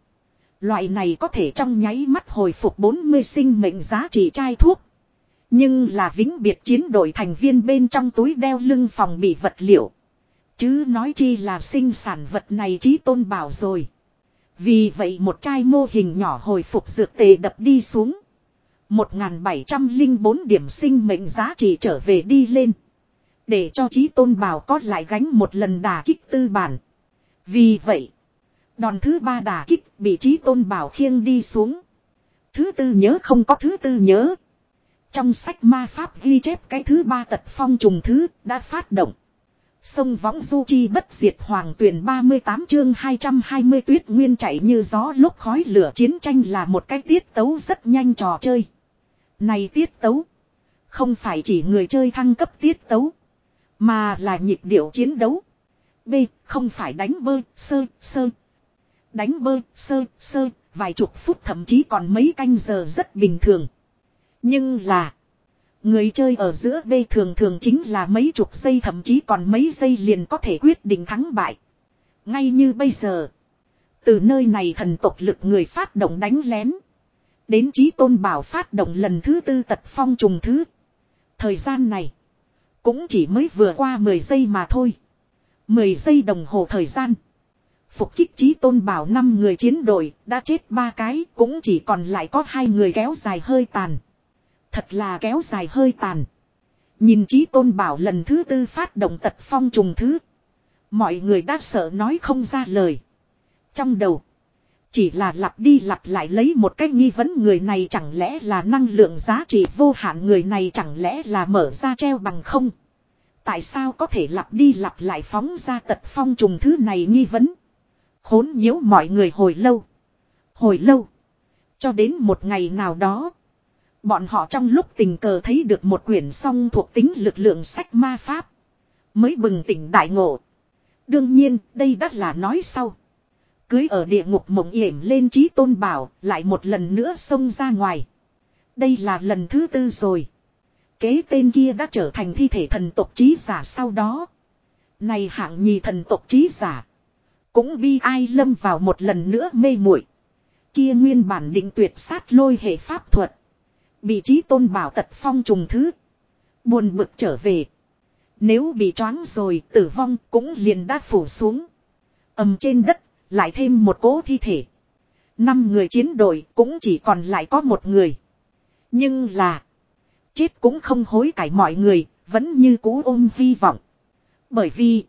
Loại này có thể trong nháy mắt hồi phục 40 sinh mệnh giá trị chai thuốc. Nhưng là vĩnh biệt chiến đội thành viên bên trong túi đeo lưng phòng bị vật liệu. Chứ nói chi là sinh sản vật này trí tôn bảo rồi. Vì vậy một chai mô hình nhỏ hồi phục dược tề đập đi xuống. 1.704 điểm sinh mệnh giá trị trở về đi lên. Để cho trí tôn bảo có lại gánh một lần đà kích tư bản. Vì vậy. Đòn thứ ba đà kích bị trí tôn bảo khiêng đi xuống. Thứ tư nhớ không có thứ tư nhớ. Trong sách ma pháp ghi chép cái thứ ba tật phong trùng thứ đã phát động. Sông võng du chi bất diệt hoàng tuyển 38 chương 220 tuyết nguyên chạy như gió lúc khói lửa chiến tranh là một cái tiết tấu rất nhanh trò chơi. Này tiết tấu. Không phải chỉ người chơi thăng cấp tiết tấu. Mà là nhịp điệu chiến đấu. B. Không phải đánh bơ, sơ, sơ. Đánh bơ, sơ, sơ, vài chục phút thậm chí còn mấy canh giờ rất bình thường. Nhưng là. Người chơi ở giữa B thường thường chính là mấy chục giây, thậm chí còn mấy giây liền có thể quyết định thắng bại. Ngay như bây giờ. Từ nơi này thần tộc lực người phát động đánh lén. Đến trí tôn bảo phát động lần thứ tư tật phong trùng thứ. Thời gian này. Cũng chỉ mới vừa qua 10 giây mà thôi. 10 giây đồng hồ thời gian. Phục kích trí tôn bảo năm người chiến đội, đã chết ba cái, cũng chỉ còn lại có hai người kéo dài hơi tàn. Thật là kéo dài hơi tàn. Nhìn trí tôn bảo lần thứ tư phát động tật phong trùng thứ. Mọi người đã sợ nói không ra lời. Trong đầu. Chỉ là lặp đi lặp lại lấy một cái nghi vấn người này chẳng lẽ là năng lượng giá trị vô hạn, người này chẳng lẽ là mở ra treo bằng không. Tại sao có thể lặp đi lặp lại phóng ra tật phong trùng thứ này nghi vấn. Khốn nhiễu mọi người hồi lâu. Hồi lâu. Cho đến một ngày nào đó. Bọn họ trong lúc tình cờ thấy được một quyển song thuộc tính lực lượng sách ma pháp. Mới bừng tỉnh đại ngộ. Đương nhiên, đây đã là nói sau. Cưới ở địa ngục mộng yểm lên trí tôn bảo, lại một lần nữa xông ra ngoài. Đây là lần thứ tư rồi. Kế tên kia đã trở thành thi thể thần tộc trí giả sau đó. Này hạng nhì thần tộc trí giả. Cũng bi ai lâm vào một lần nữa mê muội Kia nguyên bản định tuyệt sát lôi hệ pháp thuật. Bị trí tôn bảo tật phong trùng thứ. Buồn bực trở về. Nếu bị choáng rồi, tử vong cũng liền đã phủ xuống. ầm trên đất, lại thêm một cố thi thể. Năm người chiến đội cũng chỉ còn lại có một người. Nhưng là. Chết cũng không hối cải mọi người. Vẫn như cũ ôm hy vọng. Bởi vì.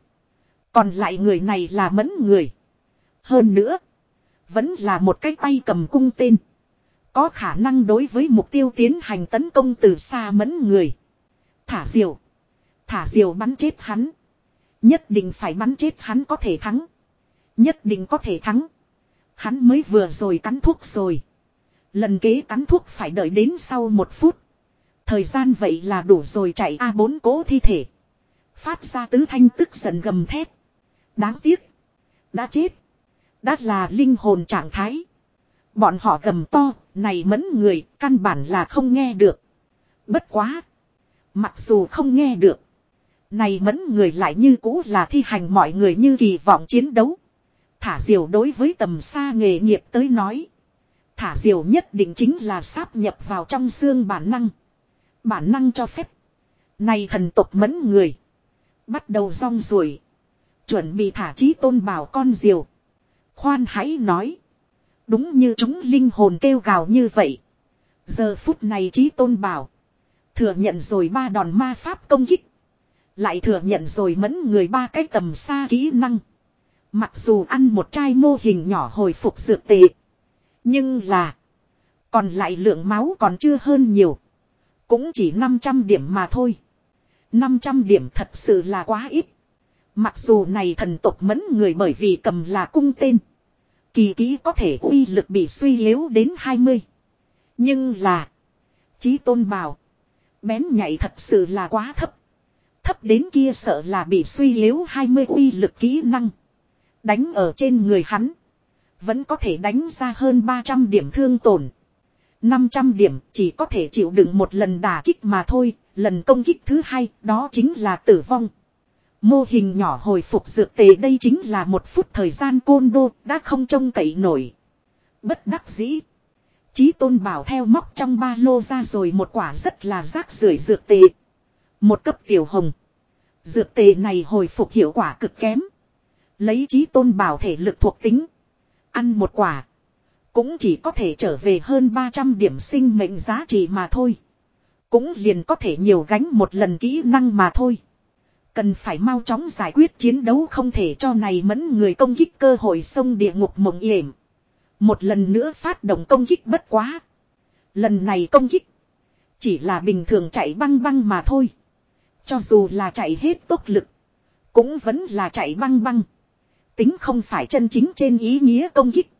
Còn lại người này là mẫn người. Hơn nữa. Vẫn là một cái tay cầm cung tên. Có khả năng đối với mục tiêu tiến hành tấn công từ xa mẫn người. Thả diều. Thả diều bắn chết hắn. Nhất định phải bắn chết hắn có thể thắng. Nhất định có thể thắng. Hắn mới vừa rồi cắn thuốc rồi. Lần kế cắn thuốc phải đợi đến sau một phút. Thời gian vậy là đủ rồi chạy a bốn cố thi thể. Phát ra tứ thanh tức giận gầm thép. Đáng tiếc. Đã chết. Đã là linh hồn trạng thái. Bọn họ gầm to, này mẫn người, căn bản là không nghe được. Bất quá. Mặc dù không nghe được. Này mẫn người lại như cũ là thi hành mọi người như kỳ vọng chiến đấu. Thả diều đối với tầm xa nghề nghiệp tới nói. Thả diều nhất định chính là sáp nhập vào trong xương bản năng. Bản năng cho phép. Này thần tộc mẫn người. Bắt đầu rong ruổi. Chuẩn bị thả trí tôn bảo con diều. Khoan hãy nói. Đúng như chúng linh hồn kêu gào như vậy. Giờ phút này trí tôn bảo. Thừa nhận rồi ba đòn ma pháp công kích. Lại thừa nhận rồi mẫn người ba cái tầm xa kỹ năng. Mặc dù ăn một chai mô hình nhỏ hồi phục dược tệ. Nhưng là. Còn lại lượng máu còn chưa hơn nhiều. Cũng chỉ 500 điểm mà thôi. 500 điểm thật sự là quá ít. Mặc dù này thần tộc mẫn người bởi vì cầm là cung tên. Kỳ ký có thể uy lực bị suy yếu đến 20. Nhưng là. Chí tôn bảo. Bén nhạy thật sự là quá thấp. Thấp đến kia sợ là bị suy yếu 20 uy lực kỹ năng. Đánh ở trên người hắn. Vẫn có thể đánh ra hơn 300 điểm thương tổn. 500 điểm chỉ có thể chịu đựng một lần đả kích mà thôi. Lần công kích thứ hai đó chính là tử vong. Mô hình nhỏ hồi phục dược tề đây chính là một phút thời gian côn đô, đã không trông cậy nổi. Bất đắc dĩ. Chí tôn bảo theo móc trong ba lô ra rồi một quả rất là rác rưởi dược tề. Một cấp tiểu hồng. Dược tề này hồi phục hiệu quả cực kém. Lấy chí tôn bảo thể lực thuộc tính. Ăn một quả. Cũng chỉ có thể trở về hơn 300 điểm sinh mệnh giá trị mà thôi. Cũng liền có thể nhiều gánh một lần kỹ năng mà thôi. Cần phải mau chóng giải quyết chiến đấu không thể cho này mẫn người công kích cơ hội sông địa ngục mộng yểm. Một lần nữa phát động công kích bất quá. Lần này công kích. Chỉ là bình thường chạy băng băng mà thôi. Cho dù là chạy hết tốc lực. Cũng vẫn là chạy băng băng. Tính không phải chân chính trên ý nghĩa công kích.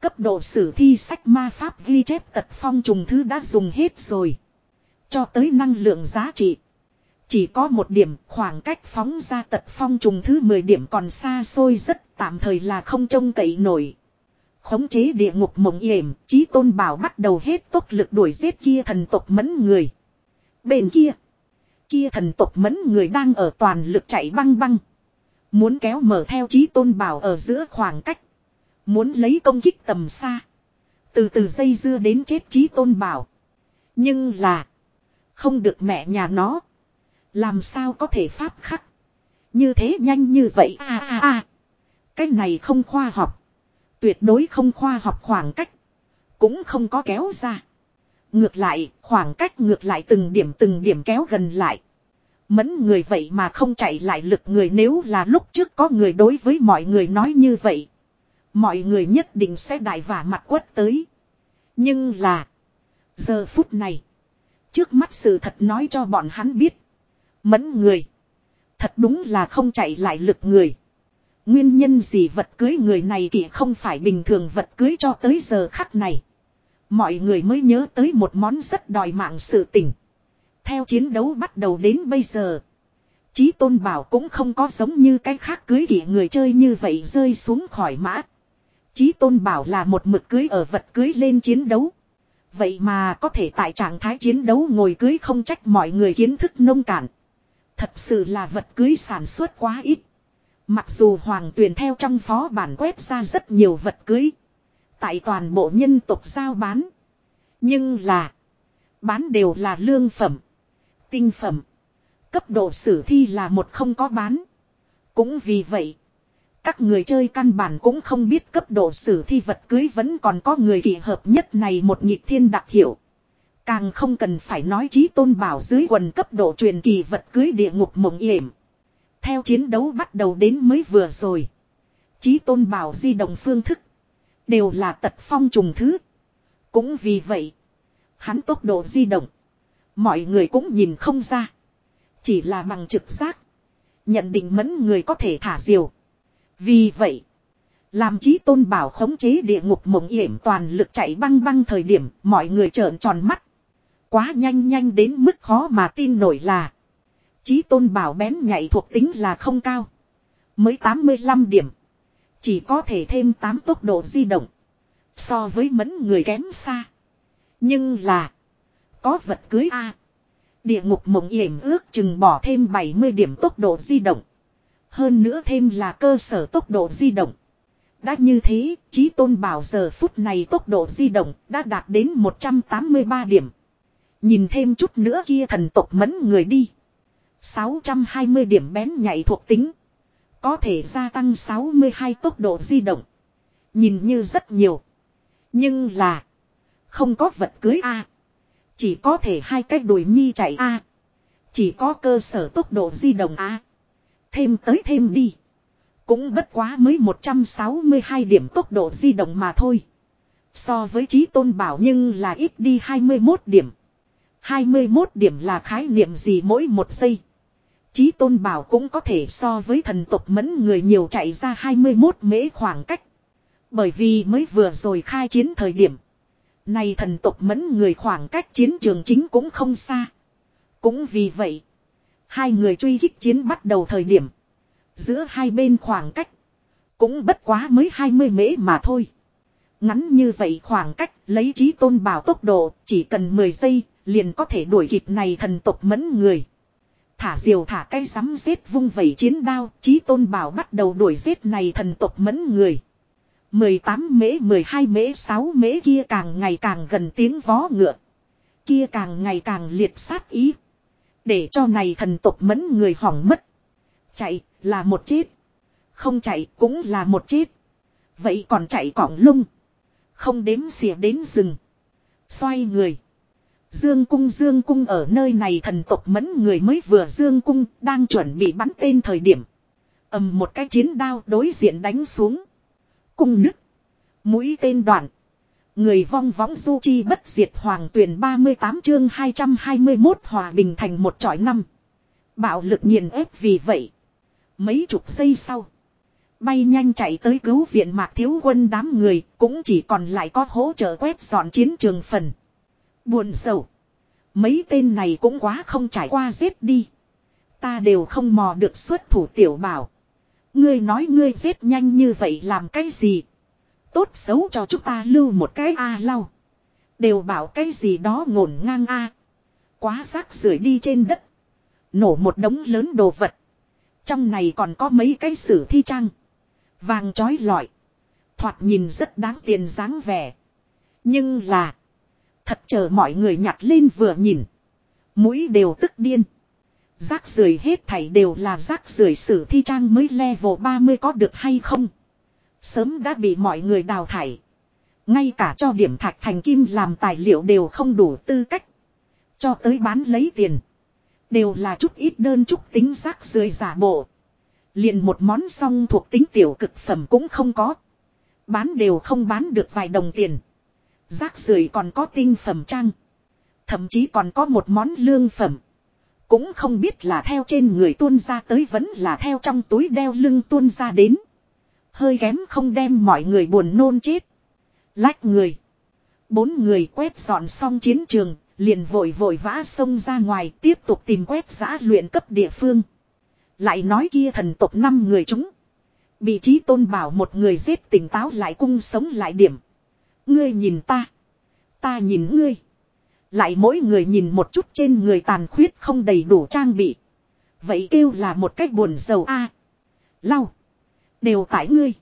Cấp độ sử thi sách ma pháp ghi chép tật phong trùng thứ đã dùng hết rồi. Cho tới năng lượng giá trị. Chỉ có một điểm khoảng cách phóng ra tật phong trùng thứ 10 điểm còn xa xôi rất tạm thời là không trông cậy nổi. Khống chế địa ngục mộng yểm, chí tôn bảo bắt đầu hết tốc lực đuổi giết kia thần tộc mẫn người. Bên kia, kia thần tộc mẫn người đang ở toàn lực chạy băng băng. Muốn kéo mở theo chí tôn bảo ở giữa khoảng cách. Muốn lấy công kích tầm xa. Từ từ dây dưa đến chết chí tôn bảo. Nhưng là, không được mẹ nhà nó. Làm sao có thể pháp khắc. Như thế nhanh như vậy a a a. Cái này không khoa học. Tuyệt đối không khoa học khoảng cách. Cũng không có kéo ra. Ngược lại, khoảng cách ngược lại từng điểm từng điểm kéo gần lại. Mẫn người vậy mà không chạy lại lực người nếu là lúc trước có người đối với mọi người nói như vậy. Mọi người nhất định sẽ đại vả mặt quất tới. Nhưng là. Giờ phút này. Trước mắt sự thật nói cho bọn hắn biết. Mẫn người. Thật đúng là không chạy lại lực người. Nguyên nhân gì vật cưới người này kỷ không phải bình thường vật cưới cho tới giờ khắc này. Mọi người mới nhớ tới một món rất đòi mạng sự tình. Theo chiến đấu bắt đầu đến bây giờ. Chí tôn bảo cũng không có giống như cái khác cưới kỷ người chơi như vậy rơi xuống khỏi mã. Chí tôn bảo là một mực cưới ở vật cưới lên chiến đấu. Vậy mà có thể tại trạng thái chiến đấu ngồi cưới không trách mọi người kiến thức nông cạn. Thật sự là vật cưới sản xuất quá ít. Mặc dù hoàng tuyền theo trong phó bản quét ra rất nhiều vật cưới. Tại toàn bộ nhân tộc giao bán. Nhưng là. Bán đều là lương phẩm. Tinh phẩm. Cấp độ sử thi là một không có bán. Cũng vì vậy. Các người chơi căn bản cũng không biết cấp độ sử thi vật cưới vẫn còn có người kỳ hợp nhất này một nhịp thiên đặc hiệu. Càng không cần phải nói trí tôn bảo dưới quần cấp độ truyền kỳ vật cưới địa ngục mộng yểm. Theo chiến đấu bắt đầu đến mới vừa rồi. Chí tôn bảo di động phương thức. Đều là tật phong trùng thứ. Cũng vì vậy. Hắn tốc độ di động. Mọi người cũng nhìn không ra. Chỉ là bằng trực giác. Nhận định mẫn người có thể thả diều. Vì vậy. Làm chí tôn bảo khống chế địa ngục mộng yểm toàn lực chạy băng băng thời điểm, mọi người trợn tròn mắt. Quá nhanh nhanh đến mức khó mà tin nổi là. Chí tôn bảo bén nhạy thuộc tính là không cao. Mới 85 điểm. Chỉ có thể thêm 8 tốc độ di động. So với mẫn người kém xa. Nhưng là. Có vật cưới A. Địa ngục mộng yểm ước chừng bỏ thêm 70 điểm tốc độ di động. Hơn nữa thêm là cơ sở tốc độ di động. Đã như thế, Chí Tôn Bảo giờ phút này tốc độ di động đã đạt đến 183 điểm. Nhìn thêm chút nữa kia thần tộc mẫn người đi. 620 điểm bén nhạy thuộc tính. Có thể gia tăng 62 tốc độ di động. Nhìn như rất nhiều. Nhưng là. Không có vật cưới A. Chỉ có thể hai cách đuổi nhi chạy A. Chỉ có cơ sở tốc độ di động A. Thêm tới thêm đi. Cũng bất quá mới 162 điểm tốc độ di động mà thôi. So với trí tôn bảo nhưng là ít đi 21 điểm. 21 điểm là khái niệm gì mỗi một giây. Chí tôn bảo cũng có thể so với thần tộc mẫn người nhiều chạy ra 21 mễ khoảng cách. Bởi vì mới vừa rồi khai chiến thời điểm. Này thần tộc mẫn người khoảng cách chiến trường chính cũng không xa. Cũng vì vậy. Hai người truy hích chiến bắt đầu thời điểm. Giữa hai bên khoảng cách. Cũng bất quá mới 20 mễ mà thôi. Ngắn như vậy khoảng cách lấy trí tôn bảo tốc độ chỉ cần 10 giây liền có thể đuổi kịp này thần tộc mẫn người. Thả diều thả cây sắm giết vung vẩy chiến đao, chí tôn bảo bắt đầu đuổi giết này thần tộc mẫn người. 18 mễ 12 mễ 6 mễ kia càng ngày càng gần tiếng vó ngựa. Kia càng ngày càng liệt sát ý. Để cho này thần tộc mẫn người hỏng mất. Chạy là một chết. Không chạy cũng là một chết. Vậy còn chạy cỏng lung. Không đếm xỉa đến rừng. Xoay người. Dương cung Dương cung ở nơi này thần tộc mẫn người mới vừa Dương cung đang chuẩn bị bắn tên thời điểm. ầm một cái chiến đao đối diện đánh xuống. Cung nứt. Mũi tên đoạn. Người vong võng du chi bất diệt hoàng tuyển 38 chương 221 hòa bình thành một trọi năm. Bạo lực nghiền ép vì vậy. Mấy chục giây sau. Bay nhanh chạy tới cứu viện mạc thiếu quân đám người cũng chỉ còn lại có hỗ trợ quét dọn chiến trường phần. Buồn sầu. Mấy tên này cũng quá không trải qua giết đi. Ta đều không mò được xuất thủ tiểu bảo. Ngươi nói ngươi giết nhanh như vậy làm cái gì? Tốt xấu cho chúng ta lưu một cái A lau. Đều bảo cái gì đó ngổn ngang A. Quá rác rưởi đi trên đất. Nổ một đống lớn đồ vật. Trong này còn có mấy cái sử thi trang. Vàng trói lọi. Thoạt nhìn rất đáng tiền dáng vẻ. Nhưng là. Thật chờ mọi người nhặt lên vừa nhìn. Mũi đều tức điên. Rác rưởi hết thảy đều là rác rưởi sử thi trang mới level 30 có được hay không. Sớm đã bị mọi người đào thải. Ngay cả cho điểm thạch thành kim làm tài liệu đều không đủ tư cách. Cho tới bán lấy tiền. Đều là chút ít đơn chút tính rác rưởi giả bộ. liền một món song thuộc tính tiểu cực phẩm cũng không có. Bán đều không bán được vài đồng tiền. Rác rưởi còn có tinh phẩm trang. Thậm chí còn có một món lương phẩm. Cũng không biết là theo trên người tuôn ra tới vẫn là theo trong túi đeo lưng tuôn ra đến. Hơi kém không đem mọi người buồn nôn chết. Lách người. Bốn người quét dọn xong chiến trường, liền vội vội vã xông ra ngoài tiếp tục tìm quét giã luyện cấp địa phương. Lại nói kia thần tộc năm người chúng. Bị trí tôn bảo một người giết tỉnh táo lại cung sống lại điểm. Ngươi nhìn ta. Ta nhìn ngươi. Lại mỗi người nhìn một chút trên người tàn khuyết không đầy đủ trang bị. Vậy kêu là một cách buồn giàu a Lau. Đều tại ngươi.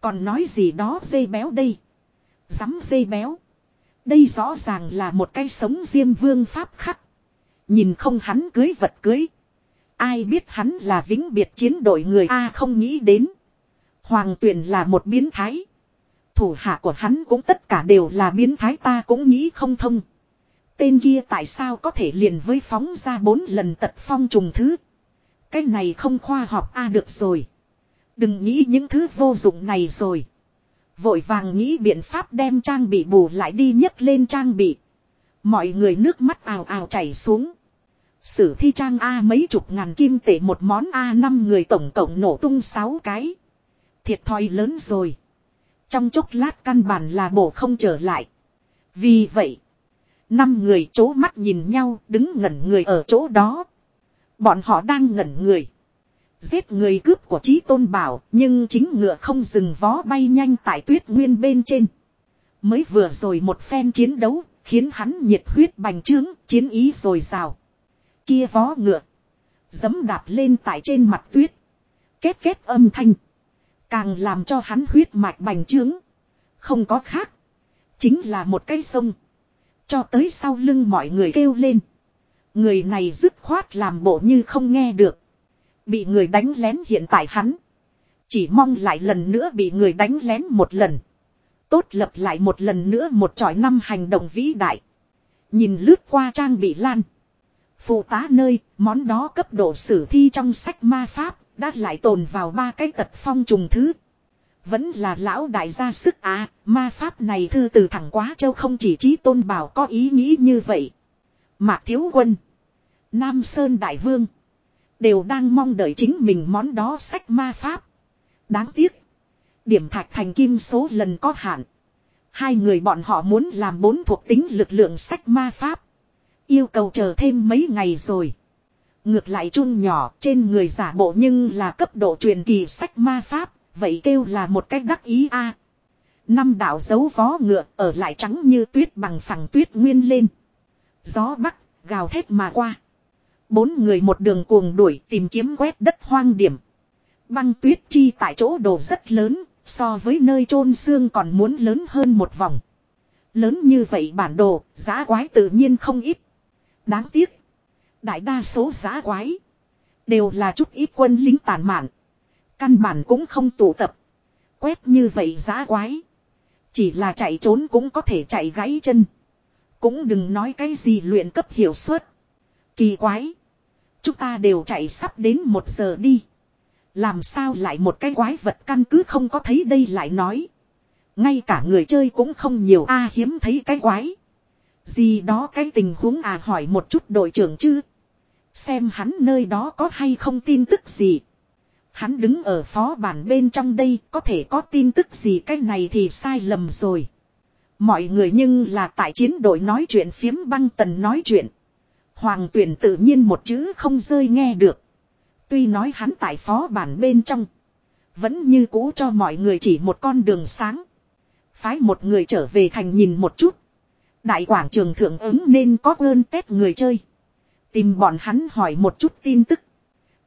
Còn nói gì đó dây béo đây. Dám dây béo. Đây rõ ràng là một cái sống diêm vương pháp khắc. Nhìn không hắn cưới vật cưới. Ai biết hắn là vĩnh biệt chiến đội người A không nghĩ đến. Hoàng tuyển là một biến thái. Thủ hạ của hắn cũng tất cả đều là biến thái ta cũng nghĩ không thông. Tên kia tại sao có thể liền với phóng ra bốn lần tật phong trùng thứ. Cái này không khoa học, a, được rồi. Đừng nghĩ những thứ vô dụng này rồi. Vội vàng nghĩ biện pháp đem trang bị bù lại đi nhấc lên trang bị. Mọi người nước mắt ào ào chảy xuống. Sử thi trang A mấy chục ngàn kim tệ một món A năm người tổng cộng nổ tung sáu cái. Thiệt thòi lớn rồi. Trong chốc lát căn bản là bổ không trở lại. Vì vậy. Năm người chố mắt nhìn nhau, đứng ngẩn người ở chỗ đó. Bọn họ đang ngẩn người. Giết người cướp của trí tôn bảo, nhưng chính ngựa không dừng vó bay nhanh tại tuyết nguyên bên trên. Mới vừa rồi một phen chiến đấu, khiến hắn nhiệt huyết bành trướng, chiến ý rồi rào. Kia vó ngựa. Dấm đạp lên tại trên mặt tuyết. Két két âm thanh. Càng làm cho hắn huyết mạch bành trướng. Không có khác. Chính là một cây sông. Cho tới sau lưng mọi người kêu lên. Người này dứt khoát làm bộ như không nghe được. Bị người đánh lén hiện tại hắn. Chỉ mong lại lần nữa bị người đánh lén một lần. Tốt lập lại một lần nữa một tròi năm hành động vĩ đại. Nhìn lướt qua trang bị lan. Phụ tá nơi, món đó cấp độ sử thi trong sách ma pháp, đã lại tồn vào ba cái tật phong trùng thứ. Vẫn là lão đại gia sức à, ma pháp này thư từ thẳng quá châu không chỉ trí tôn bảo có ý nghĩ như vậy. Mạc Thiếu Quân, Nam Sơn Đại Vương, đều đang mong đợi chính mình món đó sách ma pháp. Đáng tiếc, điểm thạch thành kim số lần có hạn. Hai người bọn họ muốn làm bốn thuộc tính lực lượng sách ma pháp. Yêu cầu chờ thêm mấy ngày rồi. Ngược lại chun nhỏ trên người giả bộ nhưng là cấp độ truyền kỳ sách ma pháp, vậy kêu là một cách đắc ý a. Năm đạo dấu vó ngựa ở lại trắng như tuyết bằng phẳng tuyết nguyên lên. Gió bắc, gào thét mà qua. Bốn người một đường cuồng đuổi tìm kiếm quét đất hoang điểm. Băng tuyết chi tại chỗ đồ rất lớn, so với nơi chôn xương còn muốn lớn hơn một vòng. Lớn như vậy bản đồ, giá quái tự nhiên không ít. Đáng tiếc. Đại đa số giá quái. Đều là chút ít quân lính tàn mạn. Căn bản cũng không tụ tập. Quét như vậy giá quái. Chỉ là chạy trốn cũng có thể chạy gãy chân. Cũng đừng nói cái gì luyện cấp hiệu suất. Kỳ quái. Chúng ta đều chạy sắp đến một giờ đi. Làm sao lại một cái quái vật căn cứ không có thấy đây lại nói. Ngay cả người chơi cũng không nhiều a à, hiếm thấy cái quái. Gì đó cái tình huống à hỏi một chút đội trưởng chứ. Xem hắn nơi đó có hay không tin tức gì. Hắn đứng ở phó bản bên trong đây, có thể có tin tức gì cái này thì sai lầm rồi. Mọi người nhưng là tại chiến đội nói chuyện phiếm băng tần nói chuyện. Hoàng tuyển tự nhiên một chữ không rơi nghe được. Tuy nói hắn tại phó bản bên trong. Vẫn như cũ cho mọi người chỉ một con đường sáng. Phái một người trở về thành nhìn một chút. Đại quảng trường thượng ứng nên có ơn tết người chơi. Tìm bọn hắn hỏi một chút tin tức.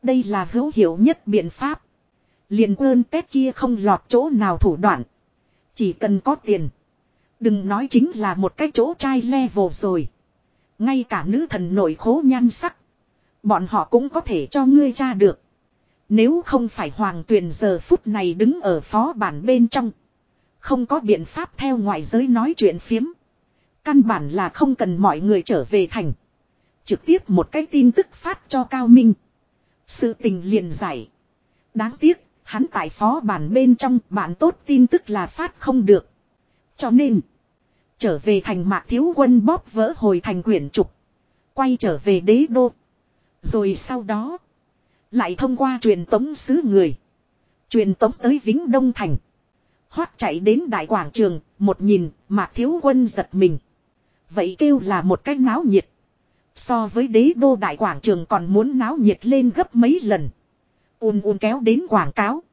Đây là hữu hiệu nhất biện pháp. liền ơn tết kia không lọt chỗ nào thủ đoạn. Chỉ cần có tiền. Đừng nói chính là một cái chỗ trai level rồi. Ngay cả nữ thần nội khố nhan sắc. Bọn họ cũng có thể cho ngươi tra được. Nếu không phải hoàng tuyền giờ phút này đứng ở phó bản bên trong. Không có biện pháp theo ngoại giới nói chuyện phiếm. Căn bản là không cần mọi người trở về thành. Trực tiếp một cái tin tức phát cho Cao Minh. Sự tình liền giải. Đáng tiếc, hắn tại phó bản bên trong bản tốt tin tức là phát không được. Cho nên, trở về thành mạc thiếu quân bóp vỡ hồi thành quyển trục. Quay trở về đế đô. Rồi sau đó, lại thông qua truyền tống sứ người. Truyền tống tới Vĩnh Đông Thành. Hoát chạy đến đại quảng trường, một nhìn, mạc thiếu quân giật mình. Vậy kêu là một cái náo nhiệt. So với đế đô đại quảng trường còn muốn náo nhiệt lên gấp mấy lần. ùn ùn kéo đến quảng cáo.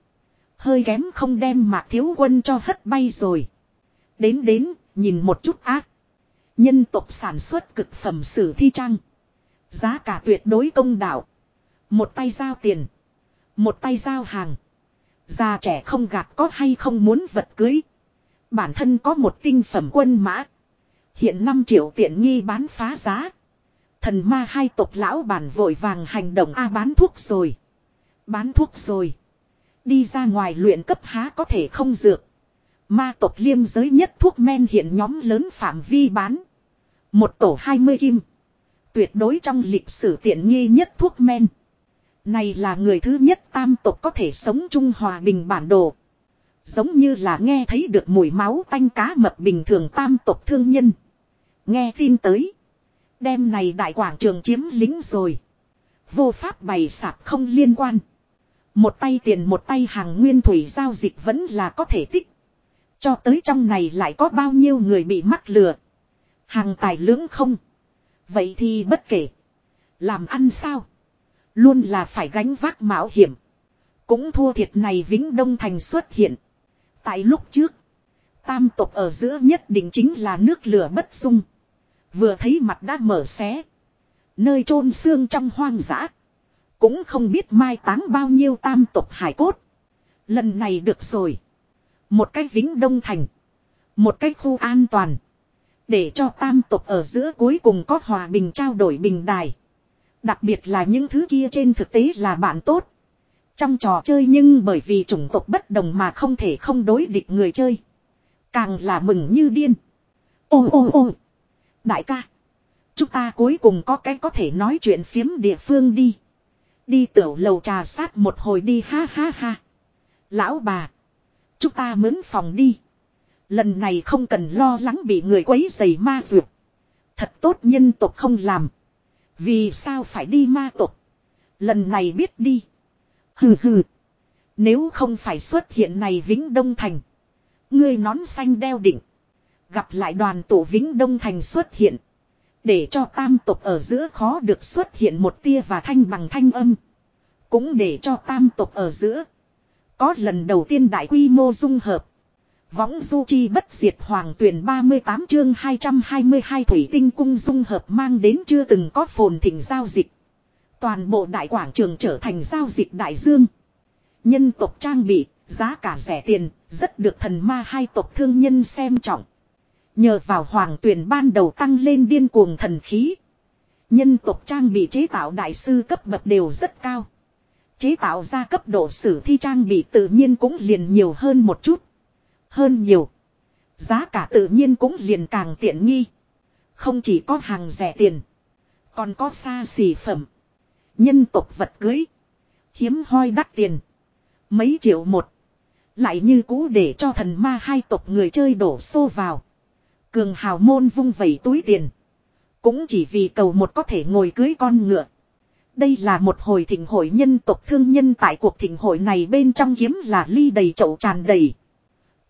Hơi kém không đem mạc thiếu quân cho hất bay rồi. Đến đến, nhìn một chút ác. Nhân tộc sản xuất cực phẩm sử thi trang. Giá cả tuyệt đối công đạo. Một tay giao tiền. Một tay giao hàng. Già trẻ không gạt có hay không muốn vật cưới. Bản thân có một tinh phẩm quân mã. Hiện 5 triệu tiện nghi bán phá giá. Thần ma hai tộc lão bản vội vàng hành động, A, bán thuốc rồi. Bán thuốc rồi. Đi ra ngoài luyện cấp há có thể không dược. Ma tộc liêm giới nhất thuốc men hiện nhóm lớn phạm vi bán. Một tổ 20 kim. Tuyệt đối trong lịch sử tiện nghi nhất thuốc men. Này là người thứ nhất tam tộc có thể sống chung hòa bình bản đồ. Giống như là nghe thấy được mùi máu tanh cá mập bình thường tam tộc thương nhân. Nghe tin tới. Đêm này đại quảng trường chiếm lính rồi. Vô pháp bày sạp không liên quan. Một tay tiền một tay hàng nguyên thủy giao dịch vẫn là có thể tích. Cho tới trong này lại có bao nhiêu người bị mắc lừa. Hàng tài lưỡng không. Vậy thì bất kể. Làm ăn sao? Luôn là phải gánh vác mạo hiểm. Cũng thua thiệt này Vĩnh Đông Thành xuất hiện. Tại lúc trước. Tam tộc ở giữa nhất định chính là nước lửa bất dung. Vừa thấy mặt đã mở xé. Nơi chôn xương trong hoang dã. Cũng không biết mai táng bao nhiêu tam tộc hải cốt. Lần này được rồi. Một cái vĩnh đông thành. Một cái khu an toàn. Để cho tam tộc ở giữa cuối cùng có hòa bình trao đổi bình đài. Đặc biệt là những thứ kia trên thực tế là bạn tốt. Trong trò chơi nhưng bởi vì chủng tộc bất đồng mà không thể không đối địch người chơi. Càng là mừng như điên. Ôm ôm ôm. Đại ca. Chúng ta cuối cùng có cái có thể nói chuyện phiếm địa phương đi. Đi tiểu lầu trà sát một hồi đi, ha ha ha. Lão bà. Chúng ta mướn phòng đi. Lần này không cần lo lắng bị người quấy giày ma duyệt. Thật tốt nhân tộc không làm. Vì sao phải đi ma tộc? Lần này biết đi. Hừ hừ. Nếu không phải xuất hiện này Vĩnh Đông Thành. Ngươi nón xanh đeo đỉnh. Gặp lại đoàn tổ Vĩnh Đông Thành xuất hiện. Để cho tam tộc ở giữa khó được xuất hiện một tia và thanh bằng thanh âm. Cũng để cho tam tộc ở giữa. Có lần đầu tiên đại quy mô dung hợp. Võng du chi bất diệt hoàng tuyển 38 chương 222 thủy tinh cung dung hợp mang đến chưa từng có phồn thịnh giao dịch. Toàn bộ đại quảng trường trở thành giao dịch đại dương. Nhân tộc trang bị, giá cả rẻ tiền, rất được thần ma hai tộc thương nhân xem trọng. Nhờ vào hoàng tuyển ban đầu tăng lên điên cuồng thần khí. Nhân tộc trang bị chế tạo đại sư cấp bậc đều rất cao. Chế tạo ra cấp độ sử thi trang bị tự nhiên cũng liền nhiều hơn một chút. Hơn nhiều. Giá cả tự nhiên cũng liền càng tiện nghi. Không chỉ có hàng rẻ tiền. Còn có xa xỉ phẩm. Nhân tộc vật cưới. Hiếm hoi đắt tiền. Mấy triệu một. Lại như cũ để cho thần ma hai tộc người chơi đổ xô vào. Cường hào môn vung vẩy túi tiền. Cũng chỉ vì cầu một có thể ngồi cưới con ngựa. Đây là một hồi thịnh hội nhân tộc thương nhân tại cuộc thịnh hội này bên trong kiếm là ly đầy chậu tràn đầy.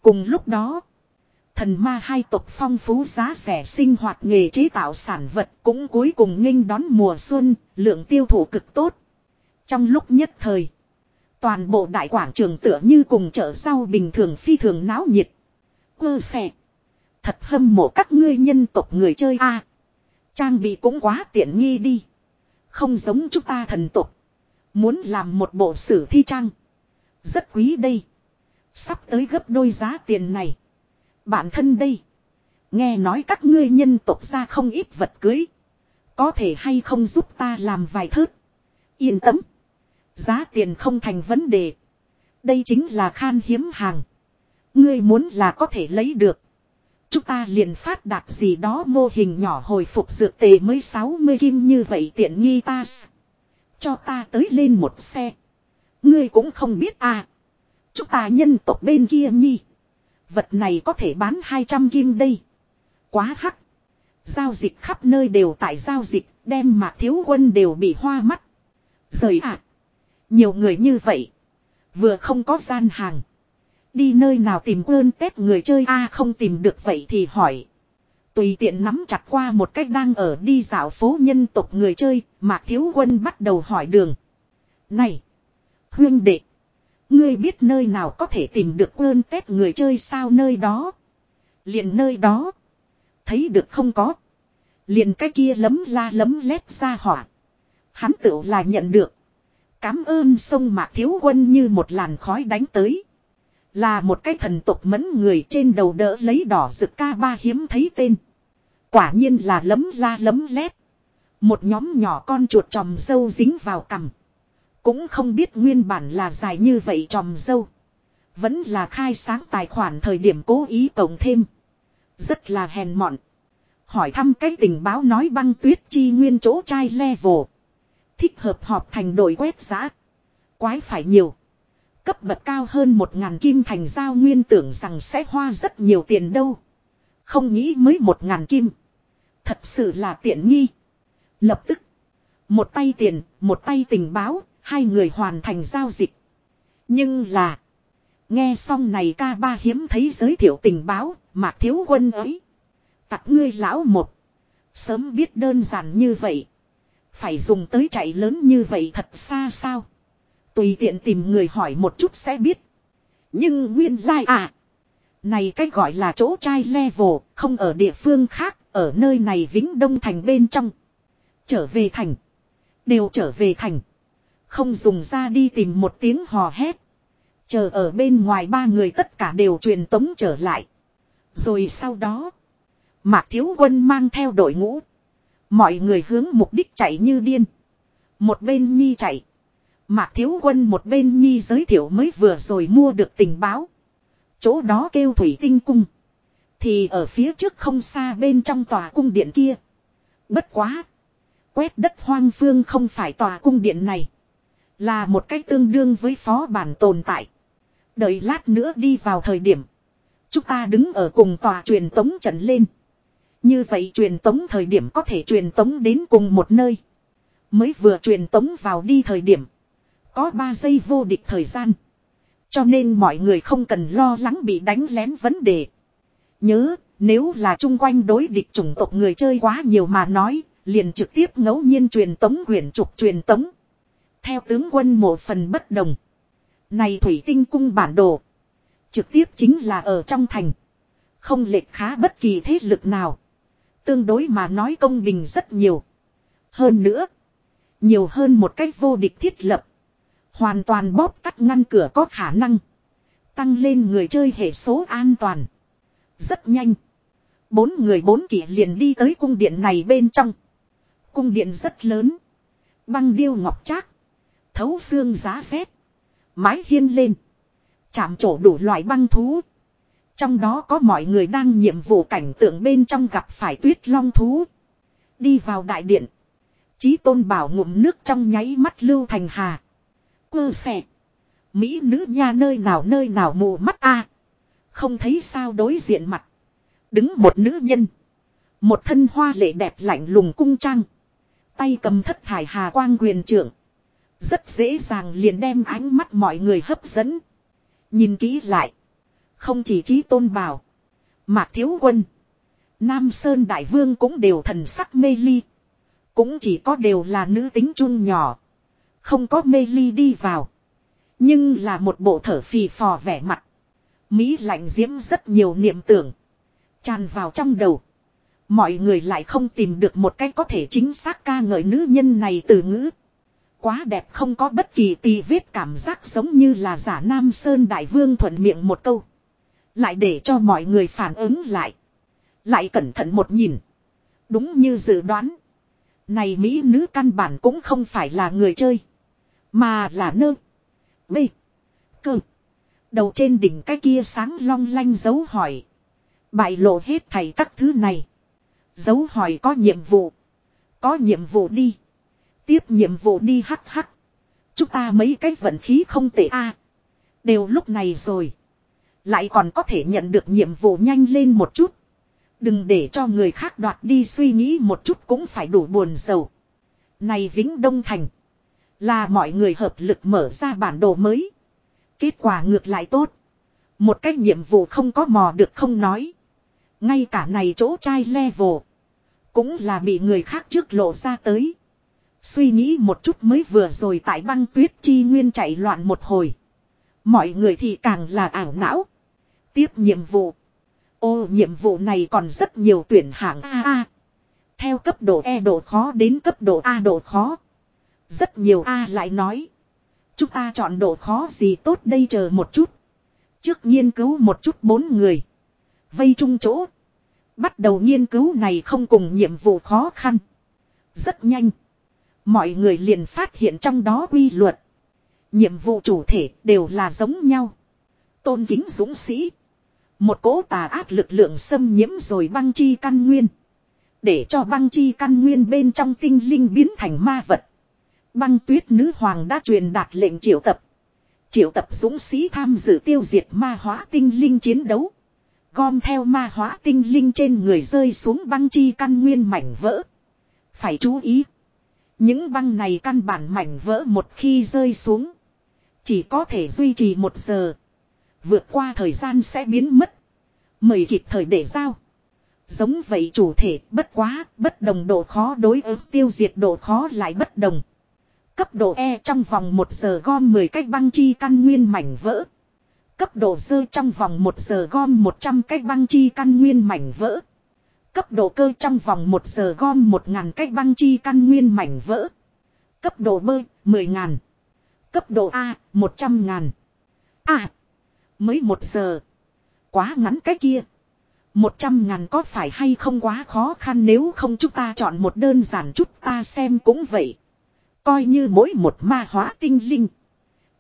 Cùng lúc đó, thần ma hai tộc phong phú giá rẻ sinh hoạt nghề chế tạo sản vật cũng cuối cùng nghênh đón mùa xuân, lượng tiêu thụ cực tốt. Trong lúc nhất thời, toàn bộ đại quảng trường tựa như cùng chợ rau bình thường phi thường náo nhiệt. ơ xẹ. Thật hâm mộ các ngươi nhân tộc người chơi a Trang bị cũng quá tiện nghi đi. Không giống chúng ta thần tộc. Muốn làm một bộ sử thi trang. Rất quý đây. Sắp tới gấp đôi giá tiền này. Bản thân đây. Nghe nói các ngươi nhân tộc ra không ít vật cưới. Có thể hay không giúp ta làm vài thớt. Yên tâm. Giá tiền không thành vấn đề. Đây chính là khan hiếm hàng. Ngươi muốn là có thể lấy được. Chúng ta liền phát đạt gì đó mô hình nhỏ hồi phục dược tề mới 60 kim như vậy tiện nghi ta. Cho ta tới lên một xe. Ngươi cũng không biết à. Chúng ta nhân tộc bên kia nhi. Vật này có thể bán 200 kim đây. Quá hắc. Giao dịch khắp nơi đều tại giao dịch, đem mà thiếu quân đều bị hoa mắt. Rời ạ. À. Nhiều người như vậy. Vừa không có gian hàng. Đi nơi nào tìm ơn tết người chơi a không tìm được vậy thì hỏi. Tùy tiện nắm chặt qua một cách đang ở đi dạo phố nhân tộc người chơi, Mạc Thiếu Quân bắt đầu hỏi đường. Này! Huyên đệ! Ngươi biết nơi nào có thể tìm được ơn tết người chơi sao nơi đó? liền nơi đó. Thấy được không có? liền cái kia lấm la lấm lét ra hỏa. Hắn tựu là nhận được. Cám ơn sông Mạc Thiếu Quân như một làn khói đánh tới. Là một cái thần tục mẫn người trên đầu đỡ lấy đỏ rực ca ba hiếm thấy tên. Quả nhiên là lấm la lấm lét. Một nhóm nhỏ con chuột tròm dâu dính vào cằm. Cũng không biết nguyên bản là dài như vậy tròm dâu. Vẫn là khai sáng tài khoản thời điểm cố ý cộng thêm. Rất là hèn mọn. Hỏi thăm cái tình báo nói băng tuyết chi nguyên chỗ trai level. Thích hợp họp thành đội quét giã. Quái phải nhiều. Cấp bậc cao hơn một ngàn kim thành giao nguyên tưởng rằng sẽ hoa rất nhiều tiền đâu. Không nghĩ mới một ngàn kim. Thật sự là tiện nghi. Lập tức. Một tay tiền, một tay tình báo, hai người hoàn thành giao dịch. Nhưng là. Nghe xong này ca ba hiếm thấy giới thiệu tình báo, mạc thiếu quân ấy. Tặc ngươi lão một. Sớm biết đơn giản như vậy. Phải dùng tới chạy lớn như vậy thật xa sao. Tùy tiện tìm người hỏi một chút sẽ biết. Nhưng nguyên lai like à. Này cách gọi là chỗ trai level, không ở địa phương khác, ở nơi này Vĩnh Đông Thành bên trong. Trở về thành. Đều trở về thành. Không dùng ra đi tìm một tiếng hò hét. Chờ ở bên ngoài ba người tất cả đều truyền tống trở lại. Rồi sau đó. Mạc Thiếu Quân mang theo đội ngũ. Mọi người hướng mục đích chạy như điên. Một bên nhi chạy. Mạc Thiếu Quân một bên nhi giới thiệu mới vừa rồi mua được tình báo. Chỗ đó kêu Thủy Tinh Cung. Thì ở phía trước không xa bên trong tòa cung điện kia. Bất quá. Quét đất hoang phương không phải tòa cung điện này. Là một cách tương đương với phó bản tồn tại. Đợi lát nữa đi vào thời điểm. Chúng ta đứng ở cùng tòa truyền tống trận lên. Như vậy truyền tống thời điểm có thể truyền tống đến cùng một nơi. Mới vừa truyền tống vào đi thời điểm. Có 3 giây vô địch thời gian. Cho nên mọi người không cần lo lắng bị đánh lén vấn đề. Nhớ, nếu là chung quanh đối địch chủng tộc người chơi quá nhiều mà nói, liền trực tiếp ngẫu nhiên truyền tống quyển trục truyền tống. Theo tướng quân một phần bất đồng. Này thủy tinh cung bản đồ. Trực tiếp chính là ở trong thành. Không lệch khá bất kỳ thế lực nào. Tương đối mà nói công bình rất nhiều. Hơn nữa. Nhiều hơn một cách vô địch thiết lập. Hoàn toàn bóp cắt ngăn cửa có khả năng. Tăng lên người chơi hệ số an toàn. Rất nhanh. Bốn người bốn kỷ liền đi tới cung điện này bên trong. Cung điện rất lớn. Băng điêu ngọc trác. Thấu xương giá rét. Mái hiên lên. Chạm trổ đủ loại băng thú. Trong đó có mọi người đang nhiệm vụ cảnh tượng bên trong gặp phải tuyết long thú. Đi vào đại điện. Chí tôn bảo ngụm nước trong nháy mắt lưu thành hà. Cơ xẻ. Mỹ nữ nha nơi nào nơi nào mù mắt a Không thấy sao đối diện mặt. Đứng một nữ nhân. Một thân hoa lệ đẹp lạnh lùng cung trăng. Tay cầm thất thải hà quang quyền trưởng. Rất dễ dàng liền đem ánh mắt mọi người hấp dẫn. Nhìn kỹ lại. Không chỉ trí tôn bào. Mạc thiếu quân. Nam Sơn Đại Vương cũng đều thần sắc mê ly. Cũng chỉ có đều là nữ tính chun nhỏ. Không có mê ly đi vào. Nhưng là một bộ thở phì phò vẻ mặt. Mỹ lạnh diễm rất nhiều niệm tưởng. Tràn vào trong đầu. Mọi người lại không tìm được một cách có thể chính xác ca ngợi nữ nhân này từ ngữ. Quá đẹp không có bất kỳ tì vết cảm giác giống như là giả Nam Sơn Đại Vương thuận miệng một câu. Lại để cho mọi người phản ứng lại. Lại cẩn thận một nhìn. Đúng như dự đoán. Này Mỹ nữ căn bản cũng không phải là người chơi. Mà là nơ. B. Cơ. Đầu trên đỉnh cái kia sáng long lanh dấu hỏi. Bại lộ hết thầy các thứ này. Dấu hỏi có nhiệm vụ. Có nhiệm vụ đi. Tiếp nhiệm vụ đi hắc hắc. Chúng ta mấy cái vận khí không tệ a Đều lúc này rồi. Lại còn có thể nhận được nhiệm vụ nhanh lên một chút. Đừng để cho người khác đoạt đi suy nghĩ một chút cũng phải đủ buồn sầu. Này Vĩnh Đông Thành. Là mọi người hợp lực mở ra bản đồ mới. Kết quả ngược lại tốt. Một cách nhiệm vụ không có mò được không nói. Ngay cả này chỗ trai level. Cũng là bị người khác trước lộ ra tới. Suy nghĩ một chút mới vừa rồi tại băng tuyết chi nguyên chạy loạn một hồi. Mọi người thì càng là ảo não. Tiếp nhiệm vụ. Ô, nhiệm vụ này còn rất nhiều tuyển hạng A A. Theo cấp độ E độ khó đến cấp độ A độ khó. Rất nhiều A lại nói. Chúng ta chọn độ khó gì tốt đây chờ một chút. Trước nghiên cứu một chút bốn người. Vây chung chỗ. Bắt đầu nghiên cứu này không cùng nhiệm vụ khó khăn. Rất nhanh. Mọi người liền phát hiện trong đó quy luật. Nhiệm vụ chủ thể đều là giống nhau. Tôn kính dũng sĩ. Một cỗ tà ác lực lượng xâm nhiễm rồi băng chi căn nguyên. Để cho băng chi căn nguyên bên trong tinh linh biến thành ma vật. Băng tuyết nữ hoàng đã truyền đạt lệnh triệu tập. Triệu tập dũng sĩ tham dự tiêu diệt ma hóa tinh linh chiến đấu. Gom theo ma hóa tinh linh trên người rơi xuống băng chi căn nguyên mảnh vỡ. Phải chú ý. Những băng này căn bản mảnh vỡ một khi rơi xuống. Chỉ có thể duy trì một giờ. Vượt qua thời gian sẽ biến mất. Mời kịp thời để giao. Giống vậy chủ thể bất quá, bất đồng độ khó đối ứng tiêu diệt độ khó lại bất đồng. Cấp độ E trong vòng 1 giờ gom 10 cái băng chi căn nguyên mảnh vỡ. Cấp độ dơ trong vòng 1 giờ gom 100 cái băng chi căn nguyên mảnh vỡ. Cấp độ cơ trong vòng 1 giờ gom 1.000 cái băng chi căn nguyên mảnh vỡ. Cấp độ bơ, 10.000. Cấp độ A, 100.000. À, Mới 1 giờ. Quá ngắn cái kia. 100 ngàn có phải hay không quá khó khăn nếu không chúng ta chọn một đơn giản chút ta xem cũng vậy. Coi như mỗi một ma hóa tinh linh.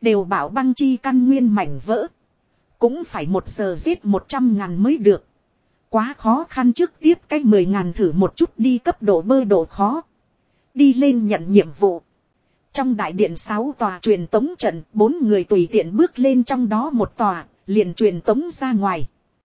Đều bảo băng chi căn nguyên mảnh vỡ. Cũng phải một giờ giết 100 ngàn mới được. Quá khó khăn trước tiếp cái 10 ngàn thử một chút đi cấp độ bơ độ khó. Đi lên nhận nhiệm vụ. Trong đại điện 6 tòa truyền tống trận, bốn người tùy tiện bước lên trong đó một tòa, liền truyền tống ra ngoài.